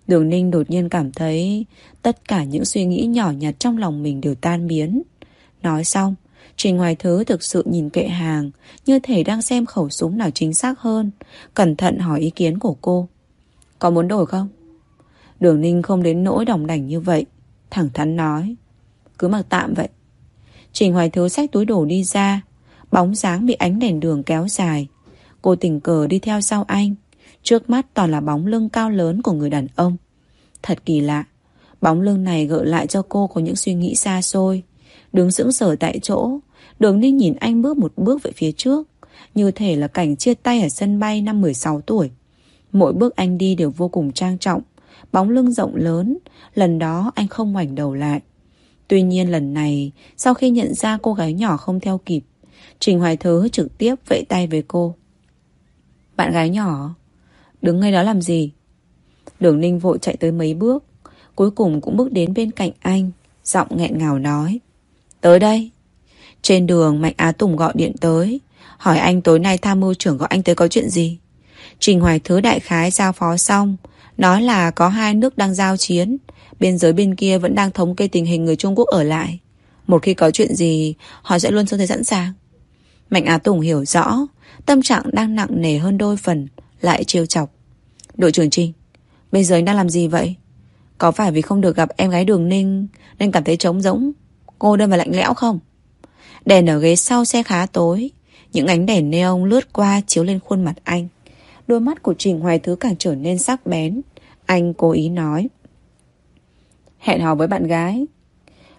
Đường Ninh đột nhiên cảm thấy Tất cả những suy nghĩ nhỏ nhặt trong lòng mình đều tan biến. Nói xong Trình Hoài Thứ thực sự nhìn kệ hàng, Như thể đang xem khẩu súng nào chính xác hơn, Cẩn thận hỏi ý kiến của cô. Có muốn đổi không? Đường Ninh không đến nỗi đồng đảnh như vậy, Thẳng thắn nói, Cứ mặc tạm vậy. Trình Hoài Thứ xách túi đồ đi ra, Bóng dáng bị ánh đèn đường kéo dài. Cô tình cờ đi theo sau anh, Trước mắt toàn là bóng lưng cao lớn của người đàn ông. Thật kỳ lạ, Bóng lưng này gợi lại cho cô có những suy nghĩ xa xôi. Đứng sững sờ tại chỗ. Đường Ninh nhìn anh bước một bước về phía trước, Như thể là cảnh chia tay ở sân bay năm 16 tuổi. Mỗi bước anh đi đều vô cùng trang trọng, Bóng lưng rộng lớn, Lần đó anh không ngoảnh đầu lại. Tuy nhiên lần này, Sau khi nhận ra cô gái nhỏ không theo kịp, Trình Hoài Thứ trực tiếp vẫy tay với cô. Bạn gái nhỏ, Đứng ngay đó làm gì? Đường ninh vội chạy tới mấy bước, Cuối cùng cũng bước đến bên cạnh anh, Giọng nghẹn ngào nói. Tới đây. Trên đường, Mạnh Á Tùng gọi điện tới, Hỏi anh tối nay tham mưu trưởng gọi anh tới có chuyện gì. Trình Hoài Thứ đại khái giao phó xong, Nói là có hai nước đang giao chiến, Biên giới bên kia vẫn đang thống kê tình hình người Trung Quốc ở lại. Một khi có chuyện gì, Họ sẽ luôn sẵn thế sẵn sàng. Mạnh Á Tùng hiểu rõ, Tâm trạng đang nặng nề hơn đôi phần, Lại trêu chọc. Đội trưởng Trinh Bây giờ anh đang làm gì vậy? Có phải vì không được gặp em gái đường ninh, Nên cảm thấy trống rỗng? Cô đơn và lạnh lẽo không? Đèn ở ghế sau xe khá tối Những ánh đèn neon lướt qua chiếu lên khuôn mặt anh. Đôi mắt của Trình Hoài Thứ càng trở nên sắc bén. Anh cố ý nói Hẹn hò với bạn gái.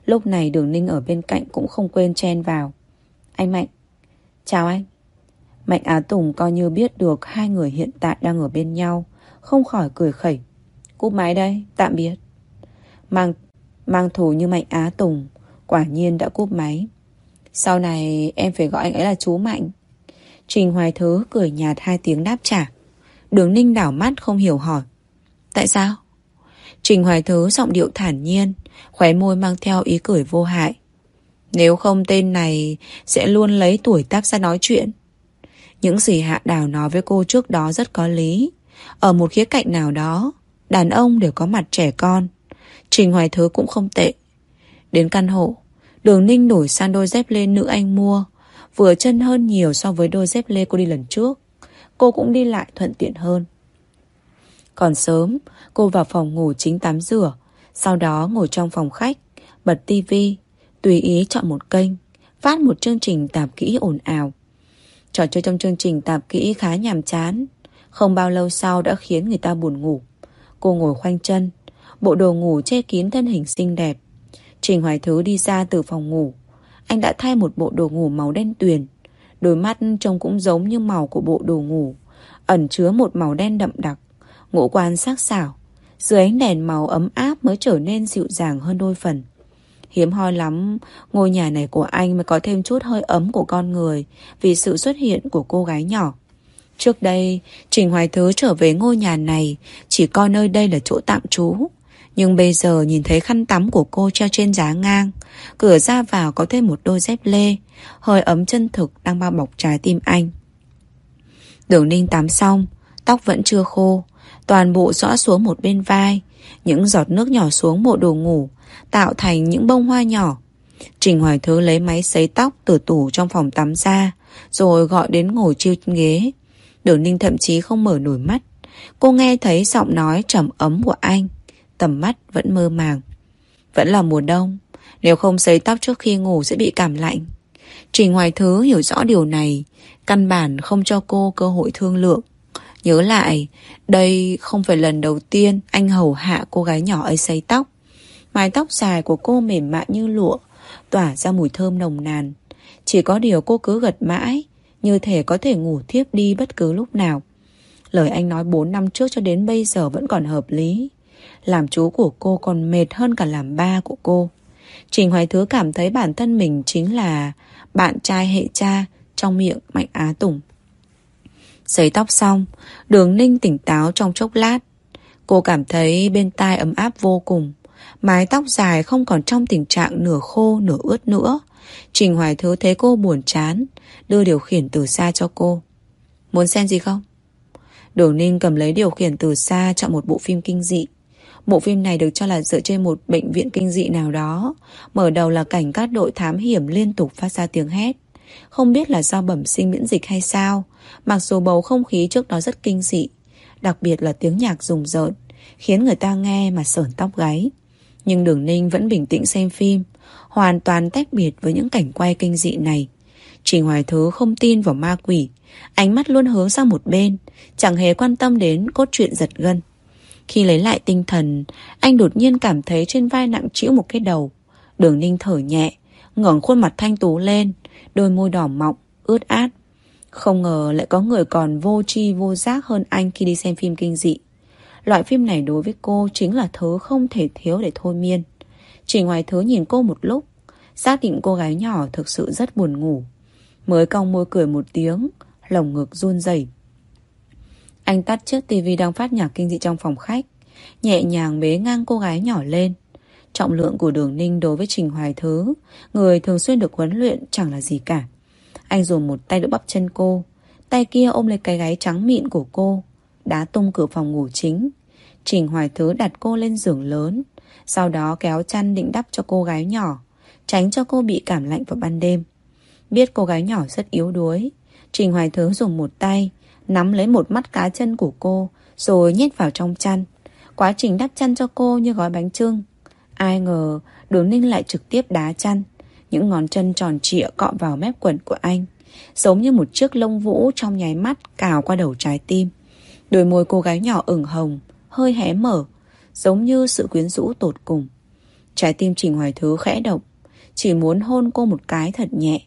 Lúc này đường ninh ở bên cạnh Cũng không quên chen vào. Anh Mạnh. Chào anh. Mạnh Á Tùng coi như biết được Hai người hiện tại đang ở bên nhau Không khỏi cười khẩy. Cúp máy đây, tạm biệt. Mang, mang thù như Mạnh Á Tùng Quả nhiên đã cúp máy. Sau này em phải gọi anh ấy là chú Mạnh. Trình Hoài Thứ cười nhạt hai tiếng đáp trả. Đường ninh đảo mắt không hiểu hỏi. Tại sao? Trình Hoài Thứ giọng điệu thản nhiên, Khóe môi mang theo ý cười vô hại. Nếu không tên này Sẽ luôn lấy tuổi tác ra nói chuyện. Những gì Hạ Đào nói với cô trước đó rất có lý. Ở một khía cạnh nào đó, Đàn ông đều có mặt trẻ con. Trình Hoài Thứ cũng không tệ. Đến căn hộ. Đường Ninh đổi sang đôi dép lê nữ anh mua, Vừa chân hơn nhiều so với đôi dép lê cô đi lần trước. Cô cũng đi lại thuận tiện hơn. Còn sớm, Cô vào phòng ngủ chính tắm rửa, Sau đó ngồi trong phòng khách, Bật tivi Tùy ý chọn một kênh, Phát một chương trình tạp kỹ ồn ào. Trò chơi trong chương trình tạp kỹ khá nhàm chán. Không bao lâu sau đã khiến người ta buồn ngủ. Cô ngồi khoanh chân, Bộ đồ ngủ che kín thân hình xinh đẹp. Trình Hoài Thứ đi ra từ phòng ngủ. Anh đã thay một bộ đồ ngủ màu đen tuyền. Đôi mắt trông cũng giống như màu của bộ đồ ngủ. Ẩn chứa một màu đen đậm đặc. Ngũ quan sắc sảo. Dưới ánh đèn màu ấm áp mới trở nên dịu dàng hơn đôi phần. Hiếm hoi lắm, Ngôi nhà này của anh mới có thêm chút hơi ấm của con người Vì sự xuất hiện của cô gái nhỏ. Trước đây, Trình Hoài Thứ trở về ngôi nhà này Chỉ coi nơi đây là chỗ tạm trú. Nhưng bây giờ nhìn thấy khăn tắm của cô treo trên giá ngang, Cửa ra vào có thêm một đôi dép lê, Hơi ấm chân thực đang bao bọc trái tim anh. Đường ninh tắm xong, Tóc vẫn chưa khô, Toàn bộ rõ xuống một bên vai, Những giọt nước nhỏ xuống bộ đồ ngủ, Tạo thành những bông hoa nhỏ. Trình Hoài Thứ lấy máy sấy tóc từ tủ trong phòng tắm ra, Rồi gọi đến ngồi chiêu ghế. Đường ninh thậm chí không mở nổi mắt. Cô nghe thấy giọng nói trầm ấm của anh. Tầm mắt vẫn mơ màng. Vẫn là mùa đông, Nếu không sấy tóc trước khi ngủ sẽ bị cảm lạnh. Trình Hoài Thứ hiểu rõ điều này, Căn bản không cho cô cơ hội thương lượng. Nhớ lại, Đây không phải lần đầu tiên Anh hầu hạ cô gái nhỏ ấy sấy tóc. Mái tóc dài của cô mềm mại như lụa, Tỏa ra mùi thơm nồng nàn. Chỉ có điều cô cứ gật mãi, Như thể có thể ngủ thiếp đi bất cứ lúc nào. Lời anh nói 4 năm trước cho đến bây giờ vẫn còn hợp lý. Làm chú của cô còn mệt hơn cả làm ba của cô Trình Hoài Thứ cảm thấy bản thân mình chính là bạn trai hệ cha trong miệng Mạnh Á Tùng. Sấy tóc xong, đường ninh tỉnh táo trong chốc lát. Cô cảm thấy bên tai ấm áp vô cùng. Mái tóc dài không còn trong tình trạng nửa khô nửa ướt nữa. Trình Hoài Thứ thấy cô buồn chán, đưa điều khiển từ xa cho cô. Muốn xem gì không? Đường Ninh cầm lấy điều khiển từ xa chọn một bộ phim kinh dị. Bộ phim này được cho là dựa trên một bệnh viện kinh dị nào đó. Mở đầu là cảnh các đội thám hiểm liên tục phát ra tiếng hét. Không biết là do bẩm sinh miễn dịch hay sao, Mặc dù bầu không khí trước đó rất kinh dị, Đặc biệt là tiếng nhạc rùng rợn, Khiến người ta nghe mà sởn tóc gáy Nhưng Đường Ninh vẫn bình tĩnh xem phim, Hoàn toàn tách biệt với những cảnh quay kinh dị này Trình Hoài Thứ không tin vào ma quỷ, Ánh mắt luôn hướng sang một bên, Chẳng hề quan tâm đến cốt truyện giật gân khi lấy lại tinh thần Anh đột nhiên cảm thấy trên vai nặng trĩu một cái đầu. Đường Ninh thở nhẹ ngẩng khuôn mặt thanh tú lên Đôi môi đỏ mọng, ướt át. Không ngờ lại có người còn vô tri vô giác hơn anh khi đi xem phim kinh dị. Loại phim này đối với cô chính là thứ không thể thiếu để thôi miên. Chỉ ngoài thứ nhìn cô một lúc Xác định cô gái nhỏ thực sự rất buồn ngủ. Mới cong môi cười một tiếng Lồng ngực run rẩy. Anh tắt chiếc tivi đang phát nhạc kinh dị trong phòng khách. Nhẹ nhàng bế ngang cô gái nhỏ lên. Trọng lượng của đường ninh đối với Trình Hoài Thứ, Người thường xuyên được huấn luyện chẳng là gì cả. Anh dùng một tay đỡ bắp chân cô. Tay kia ôm lấy cái gáy trắng mịn của cô. Đá tung cửa phòng ngủ chính. Trình Hoài Thứ đặt cô lên giường lớn. Sau đó kéo chăn định đắp cho cô gái nhỏ, Tránh cho cô bị cảm lạnh vào ban đêm. Biết cô gái nhỏ rất yếu đuối, Trình Hoài Thứ dùng một tay Nắm lấy một mắt cá chân của cô, Rồi nhét vào trong chăn. Quá trình đắp chăn cho cô như gói bánh trưng. Ai ngờ, Đường ninh lại trực tiếp đá chăn. Những ngón chân tròn trịa cọ vào mép quần của anh, Giống như một chiếc lông vũ Trong nháy mắt cào qua đầu trái tim. Đôi môi cô gái nhỏ ửng hồng, Hơi hé mở, Giống như sự quyến rũ tột cùng. Trái tim Trình Hoài Thứ khẽ động, Chỉ muốn hôn cô một cái thật nhẹ.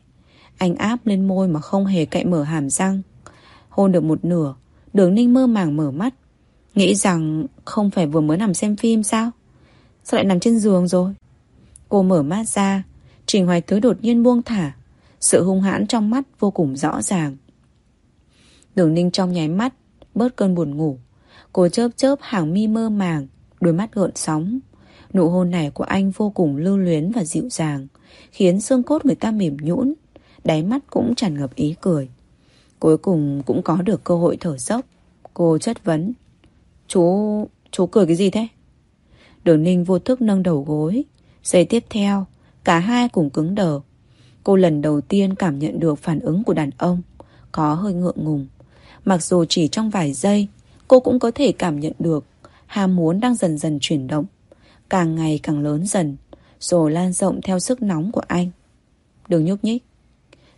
Anh áp lên môi mà không hề cậy mở hàm răng. Hôn được một nửa, Đường ninh mơ màng mở mắt. Nghĩ rằng không phải vừa mới nằm xem phim sao? Sao lại nằm trên giường rồi? Cô mở mắt ra, Trình Hoài Thứ đột nhiên buông thả, Sự hung hãn trong mắt vô cùng rõ ràng. Đường ninh trong nháy mắt, Bớt cơn buồn ngủ. Cô chớp chớp hàng mi mơ màng, Đôi mắt gợn sóng. Nụ hôn này của anh vô cùng lưu luyến và dịu dàng, Khiến xương cốt người ta mềm nhũn, Đáy mắt cũng tràn ngập ý cười. Cuối cùng cũng có được cơ hội thở dốc. Cô chất vấn. Chú... chú cười cái gì thế? Đường ninh vô thức nâng đầu gối. Giây tiếp theo, Cả hai cùng cứng đờ. Cô lần đầu tiên cảm nhận được phản ứng của đàn ông. Có hơi ngượng ngùng. Mặc dù chỉ trong vài giây, Cô cũng có thể cảm nhận được Ham muốn đang dần dần chuyển động. Càng ngày càng lớn dần, Rồi lan rộng theo sức nóng của anh. Đừng nhúc nhích.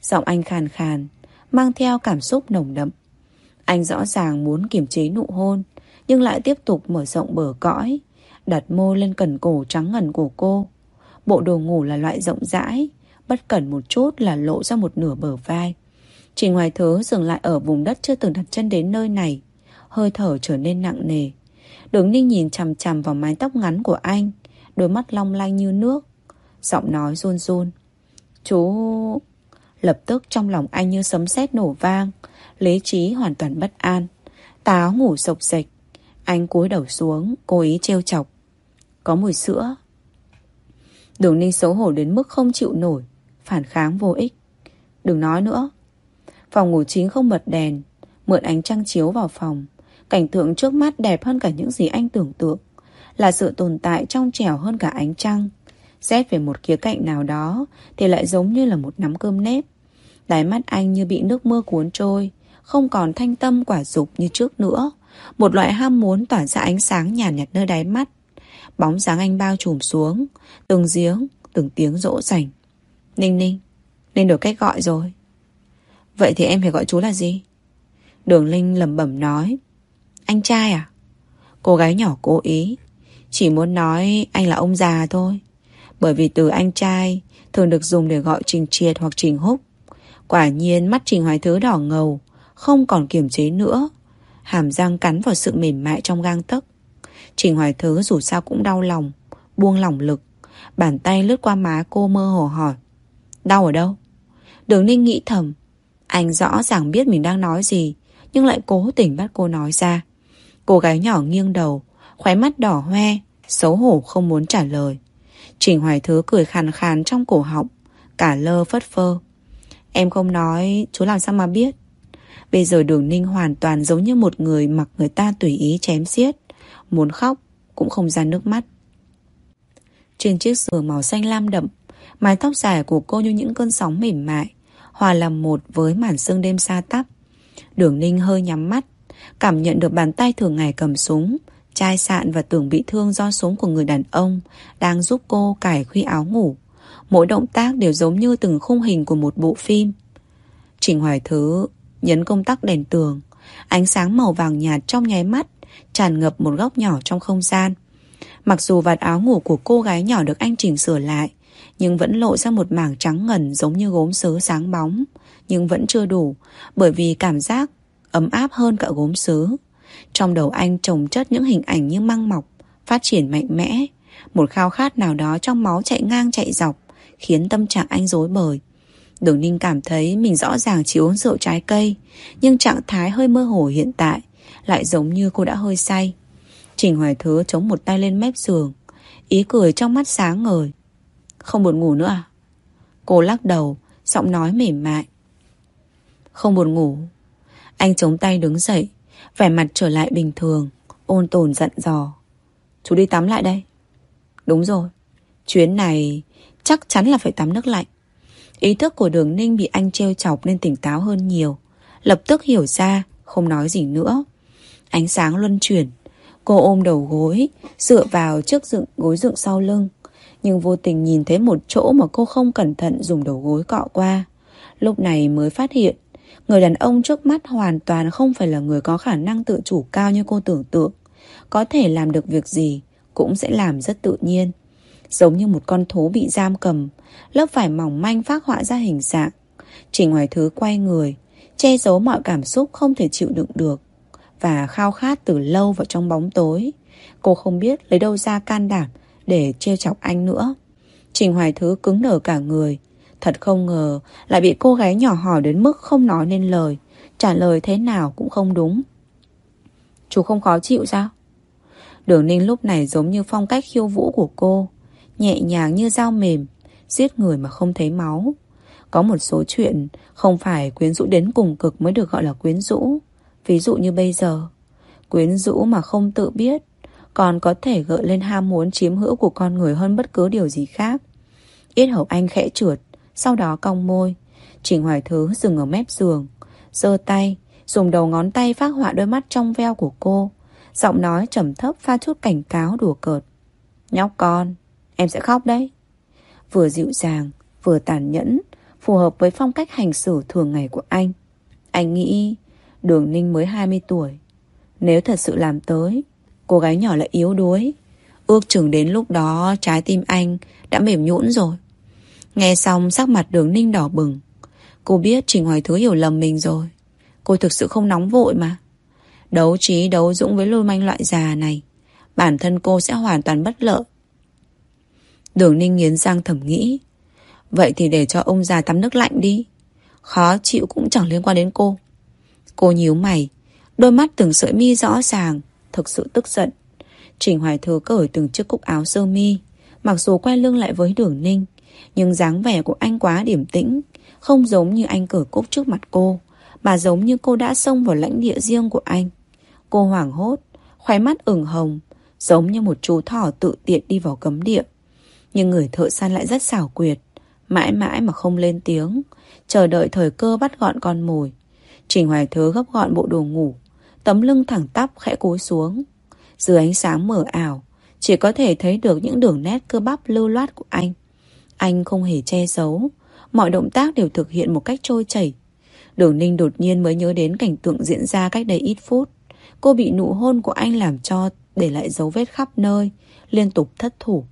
Giọng anh khàn khàn. Mang theo cảm xúc nồng đậm. Anh rõ ràng muốn kiềm chế nụ hôn, Nhưng lại tiếp tục mở rộng bờ cõi, Đặt môi lên cần cổ trắng ngần của cô. Bộ đồ ngủ là loại rộng rãi, Bất cẩn một chút là lộ ra một nửa bờ vai. Chỉ ngoài thớ dừng lại ở vùng đất chưa từng đặt chân đến nơi này. Hơi thở trở nên nặng nề. Đường ninh nhìn chằm chằm vào mái tóc ngắn của anh, Đôi mắt long lanh như nước. Giọng nói run run. Chú... Lập tức trong lòng anh như sấm sét nổ vang, Lý trí hoàn toàn bất an. Táo ngủ sộc sạch, Anh cúi đầu xuống, Cố ý trêu chọc. Có mùi sữa. Đường ninh xấu hổ đến mức không chịu nổi, Phản kháng vô ích. Đừng nói nữa. Phòng ngủ chính không bật đèn, Mượn ánh trăng chiếu vào phòng. Cảnh tượng trước mắt đẹp hơn cả những gì anh tưởng tượng, Là sự tồn tại trong trẻo hơn cả ánh trăng. Xét về một khía cạnh nào đó Thì lại giống như là một nắm cơm nếp. Đáy mắt anh như bị nước mưa cuốn trôi Không còn thanh tâm quả dục như trước nữa. Một loại ham muốn tỏa ra ánh sáng nhàn nhạt nơi đáy mắt. Bóng dáng anh bao trùm xuống Từng giếng, từng tiếng rỗ rảnh. Ninh ninh Nên đổi cách gọi rồi. Vậy thì em phải gọi chú là gì? Đường Linh lẩm bẩm nói. Anh trai à? Cô gái nhỏ cố ý. Chỉ muốn nói anh là ông già thôi. Bởi vì từ anh trai, Thường được dùng để gọi Trình Triệt hoặc Trình Húc. Quả nhiên mắt Trình Hoài Thứ đỏ ngầu, Không còn kiềm chế nữa. Hàm răng cắn vào sự mềm mại trong gang tấc. Trình Hoài Thứ dù sao cũng đau lòng, Buông lỏng lực, Bàn tay lướt qua má cô mơ hồ hỏi, Đau ở đâu? Đường Ninh nghĩ thầm, Anh rõ ràng biết mình đang nói gì, Nhưng lại cố tình bắt cô nói ra. Cô gái nhỏ nghiêng đầu, Khóe mắt đỏ hoe, Xấu hổ không muốn trả lời. Trình Hoài Thứ cười khàn khàn trong cổ họng, Cả lơ phất phơ. Em không nói, chú làm sao mà biết? Bây giờ đường ninh hoàn toàn giống như một người mặc người ta tùy ý chém xiết, Muốn khóc cũng không ra nước mắt. Trên chiếc giường màu xanh lam đậm, Mái tóc dài của cô như những cơn sóng mềm mại, Hòa làm một với màn sương đêm xa tắp. Đường ninh hơi nhắm mắt, Cảm nhận được bàn tay thường ngày cầm súng Chai sạn và tưởng bị thương do súng của người đàn ông Đang giúp cô cải khuy áo ngủ. Mỗi động tác đều giống như từng khung hình của một bộ phim. Trình Hoài Thứ nhấn công tắc đèn tường. Ánh sáng màu vàng nhạt trong nháy mắt Tràn ngập một góc nhỏ trong không gian. Mặc dù vạt áo ngủ của cô gái nhỏ được anh chỉnh sửa lại, Nhưng vẫn lộ ra một mảng trắng ngần giống như gốm sứ sáng bóng, Nhưng vẫn chưa đủ, Bởi vì cảm giác ấm áp hơn cả gốm sứ. Trong đầu anh trồng chất những hình ảnh như măng mọc, Phát triển mạnh mẽ. Một khao khát nào đó trong máu chạy ngang chạy dọc, Khiến tâm trạng anh rối bời. Đường Ninh cảm thấy mình rõ ràng chỉ uống rượu trái cây, Nhưng trạng thái hơi mơ hồ hiện tại Lại giống như cô đã hơi say. Trình Hoài Thứ chống một tay lên mép giường, Ý cười trong mắt sáng ngời. Không buồn ngủ nữa à? Cô lắc đầu, Giọng nói mềm mại. Không buồn ngủ. Anh chống tay đứng dậy Vẻ mặt trở lại bình thường, Ôn tồn giận dò. Chú đi tắm lại đây. Đúng rồi, Chuyến này chắc chắn là phải tắm nước lạnh. Ý thức của đường ninh bị anh treo chọc nên tỉnh táo hơn nhiều. Lập tức hiểu ra, Không nói gì nữa. Ánh sáng luân chuyển, Cô ôm đầu gối, Dựa vào trước dựng, gối dựng sau lưng. Nhưng vô tình nhìn thấy một chỗ mà cô không cẩn thận dùng đầu gối cọ qua. Lúc này mới phát hiện Người đàn ông trước mắt hoàn toàn không phải là người có khả năng tự chủ cao như cô tưởng tượng. Có thể làm được việc gì Cũng sẽ làm rất tự nhiên. Giống như một con thú bị giam cầm, Lớp vải mỏng manh phát họa ra hình dạng. Trình Hoài Thứ quay người, Che giấu mọi cảm xúc không thể chịu đựng được Và khao khát từ lâu vào trong bóng tối. Cô không biết lấy đâu ra can đảm Để trêu chọc anh nữa. Trình Hoài Thứ cứng nở cả người Thật không ngờ Lại bị cô gái nhỏ hỏi đến mức không nói nên lời. Trả lời thế nào cũng không đúng. Chú không khó chịu sao? Đường ninh lúc này giống như phong cách khiêu vũ của cô, Nhẹ nhàng như dao mềm, Giết người mà không thấy máu. Có một số chuyện Không phải quyến rũ đến cùng cực mới được gọi là quyến rũ. Ví dụ như bây giờ, Quyến rũ mà không tự biết, Còn có thể gợi lên ham muốn chiếm hữu của con người hơn bất cứ điều gì khác. Yết hầu anh khẽ trượt sau đó cong môi. Trình Hoài Thứ dừng ở mép giường. Giơ tay, Dùng đầu ngón tay phát họa đôi mắt trong veo của cô. Giọng nói trầm thấp pha chút cảnh cáo đùa cợt. Nhóc con, Em sẽ khóc đấy. Vừa dịu dàng, Vừa tàn nhẫn, Phù hợp với phong cách hành xử thường ngày của anh. Anh nghĩ, Đường Ninh mới 20 tuổi. Nếu thật sự làm tới, Cô gái nhỏ lại yếu đuối. Ước chừng đến lúc đó trái tim anh Đã mềm nhũn rồi. Nghe xong, sắc mặt đường Ninh đỏ bừng. Cô biết Trình Hoài Thứ hiểu lầm mình rồi. Cô thực sự không nóng vội mà. Đấu trí, đấu dũng với lôi manh loại già này, Bản thân cô sẽ hoàn toàn bất lợi. Đường ninh nghiến răng thầm nghĩ. Vậy thì để cho ông già tắm nước lạnh đi. Khó chịu cũng chẳng liên quan đến cô. Cô nhíu mày. Đôi mắt từng sợi mi rõ ràng, Thực sự tức giận. Trình Hoài Thứ cởi từng chiếc cúc áo sơ mi, Mặc dù quay lưng lại với đường ninh. Nhưng dáng vẻ của anh quá điểm tĩnh, Không giống như anh cởi cúc trước mặt cô, Mà giống như cô đã xông vào lãnh địa riêng của anh. Cô hoảng hốt, Khóe mắt ửng hồng, Giống như một chú thỏ tự tiện đi vào cấm địa. Nhưng người thợ săn lại rất xảo quyệt, Mãi mãi mà không lên tiếng, Chờ đợi thời cơ bắt gọn con mồi. Trình Hoài Thứ gấp gọn bộ đồ ngủ, Tấm lưng thẳng tắp khẽ cúi xuống. Dưới ánh sáng mở ảo, Chỉ có thể thấy được những đường nét cơ bắp lưu loát của anh. Anh không hề che giấu. Mọi động tác đều thực hiện một cách trôi chảy. Đường Ninh đột nhiên mới nhớ đến cảnh tượng diễn ra cách đây ít phút. Cô bị nụ hôn của anh làm cho Để lại dấu vết khắp nơi, Liên tục thất thủ.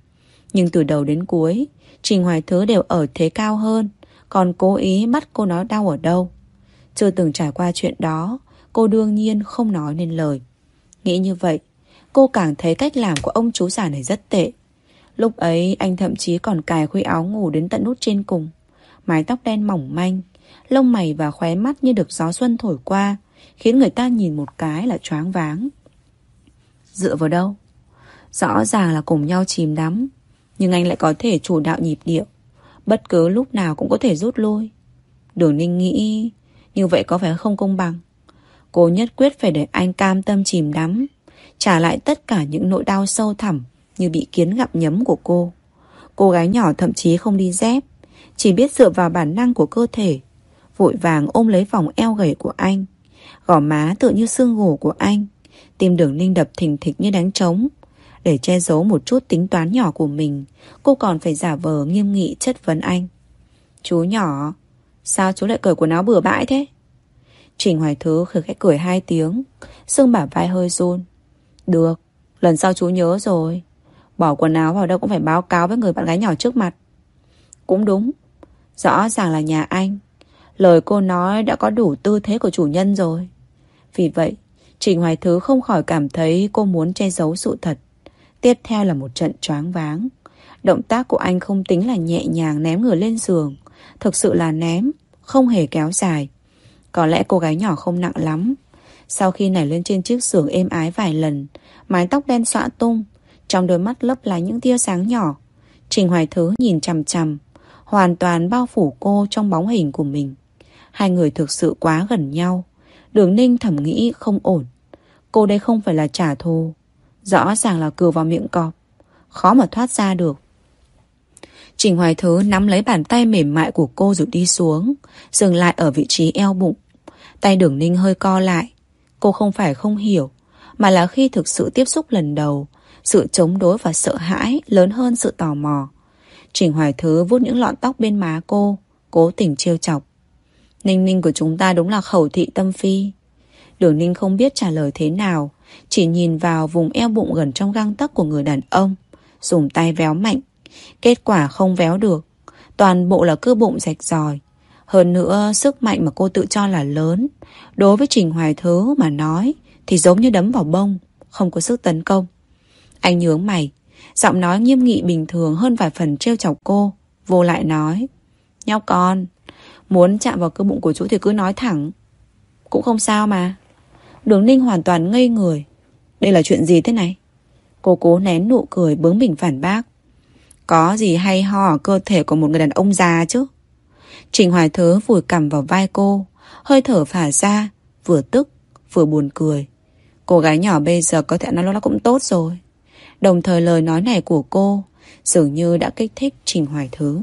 Nhưng từ đầu đến cuối, Trình Hoài Thứ đều ở thế cao hơn, Còn cố ý bắt cô nói đau ở đâu. Chưa từng trải qua chuyện đó, Cô đương nhiên không nói nên lời. Nghĩ như vậy, Cô càng thấy cách làm của ông chú già này rất tệ. Lúc ấy, anh thậm chí còn cài khuy áo ngủ đến tận nút trên cùng. Mái tóc đen mỏng manh, Lông mày và khóe mắt như được gió xuân thổi qua, Khiến người ta nhìn một cái là choáng váng. Dựa vào đâu? Rõ ràng là cùng nhau chìm đắm, nhưng anh lại có thể chủ đạo nhịp điệu. Bất cứ lúc nào cũng có thể rút lui. Đường Ninh nghĩ, Như vậy có phải không công bằng. Cô nhất quyết phải để anh cam tâm chìm đắm, Trả lại tất cả những nỗi đau sâu thẳm như bị kiến gặm nhấm của cô. Cô gái nhỏ thậm chí không đi dép, Chỉ biết dựa vào bản năng của cơ thể, Vội vàng ôm lấy vòng eo gầy của anh, gò má tựa như xương gồ của anh Tim đường ninh đập thình thịch như đánh trống. Để che giấu một chút tính toán nhỏ của mình, Cô còn phải giả vờ nghiêm nghị chất vấn anh. Chú nhỏ, Sao chú lại cởi quần áo bừa bãi thế? Trình Hoài Thứ khởi khẽ cười hai tiếng, Xương bả vai hơi run. Được, Lần sau chú nhớ rồi. Bỏ quần áo vào đâu cũng phải báo cáo với người bạn gái nhỏ trước mặt Cũng đúng Rõ ràng là nhà anh Lời cô nói đã có đủ tư thế của chủ nhân rồi Vì vậy Trình Hoài Thứ không khỏi cảm thấy cô muốn che giấu sự thật Tiếp theo là một trận choáng váng. Động tác của anh không tính là nhẹ nhàng ném người lên giường. Thực sự là ném, không hề kéo dài. Có lẽ cô gái nhỏ không nặng lắm. Sau khi nảy lên trên chiếc giường êm ái vài lần, mái tóc đen xõa tung, trong đôi mắt lấp lánh những tia sáng nhỏ. Trình Hoài Thứ nhìn chằm chằm, hoàn toàn bao phủ cô trong bóng hình của mình. Hai người thực sự quá gần nhau. Đường Ninh thầm nghĩ không ổn. Cô đây không phải là trả thù. Rõ ràng là cừu vào miệng cọp. Khó mà thoát ra được. Trình Hoài Thứ nắm lấy bàn tay mềm mại của cô rồi đi xuống, dừng lại ở vị trí eo bụng. Tay đường ninh hơi co lại. Cô không phải không hiểu, mà là khi thực sự tiếp xúc lần đầu, sự chống đối và sợ hãi lớn hơn sự tò mò. Trình Hoài Thứ vuốt những lọn tóc bên má cô, cố tình trêu chọc. Ninh ninh của chúng ta đúng là khẩu thị tâm phi. Đường ninh không biết trả lời thế nào, chỉ nhìn vào vùng eo bụng gần trong găng tấc của người đàn ông, dùng tay véo mạnh. Kết quả không véo được, toàn bộ là cơ bụng rạch ròi. Hơn nữa, sức mạnh mà cô tự cho là lớn. Đối với Trình Hoài Thứ mà nói, thì giống như đấm vào bông, không có sức tấn công. Anh nhướng mày, giọng nói nghiêm nghị bình thường hơn vài phần trêu chọc cô. Vô lại nói, nhóc con, muốn chạm vào cơ bụng của chú thì cứ nói thẳng. Cũng không sao mà. Đường Ninh hoàn toàn ngây người. Đây là chuyện gì thế này? Cô cố nén nụ cười bướng bỉnh phản bác. Có gì hay ho ở cơ thể của một người đàn ông già chứ? Trình Hoài thớ vùi cằm vào vai cô, hơi thở phả ra, vừa tức, vừa buồn cười. Cô gái nhỏ bây giờ có thể nói nó cũng tốt rồi. Đồng thời lời nói này của cô dường như đã kích thích Trình Hoài Thứ.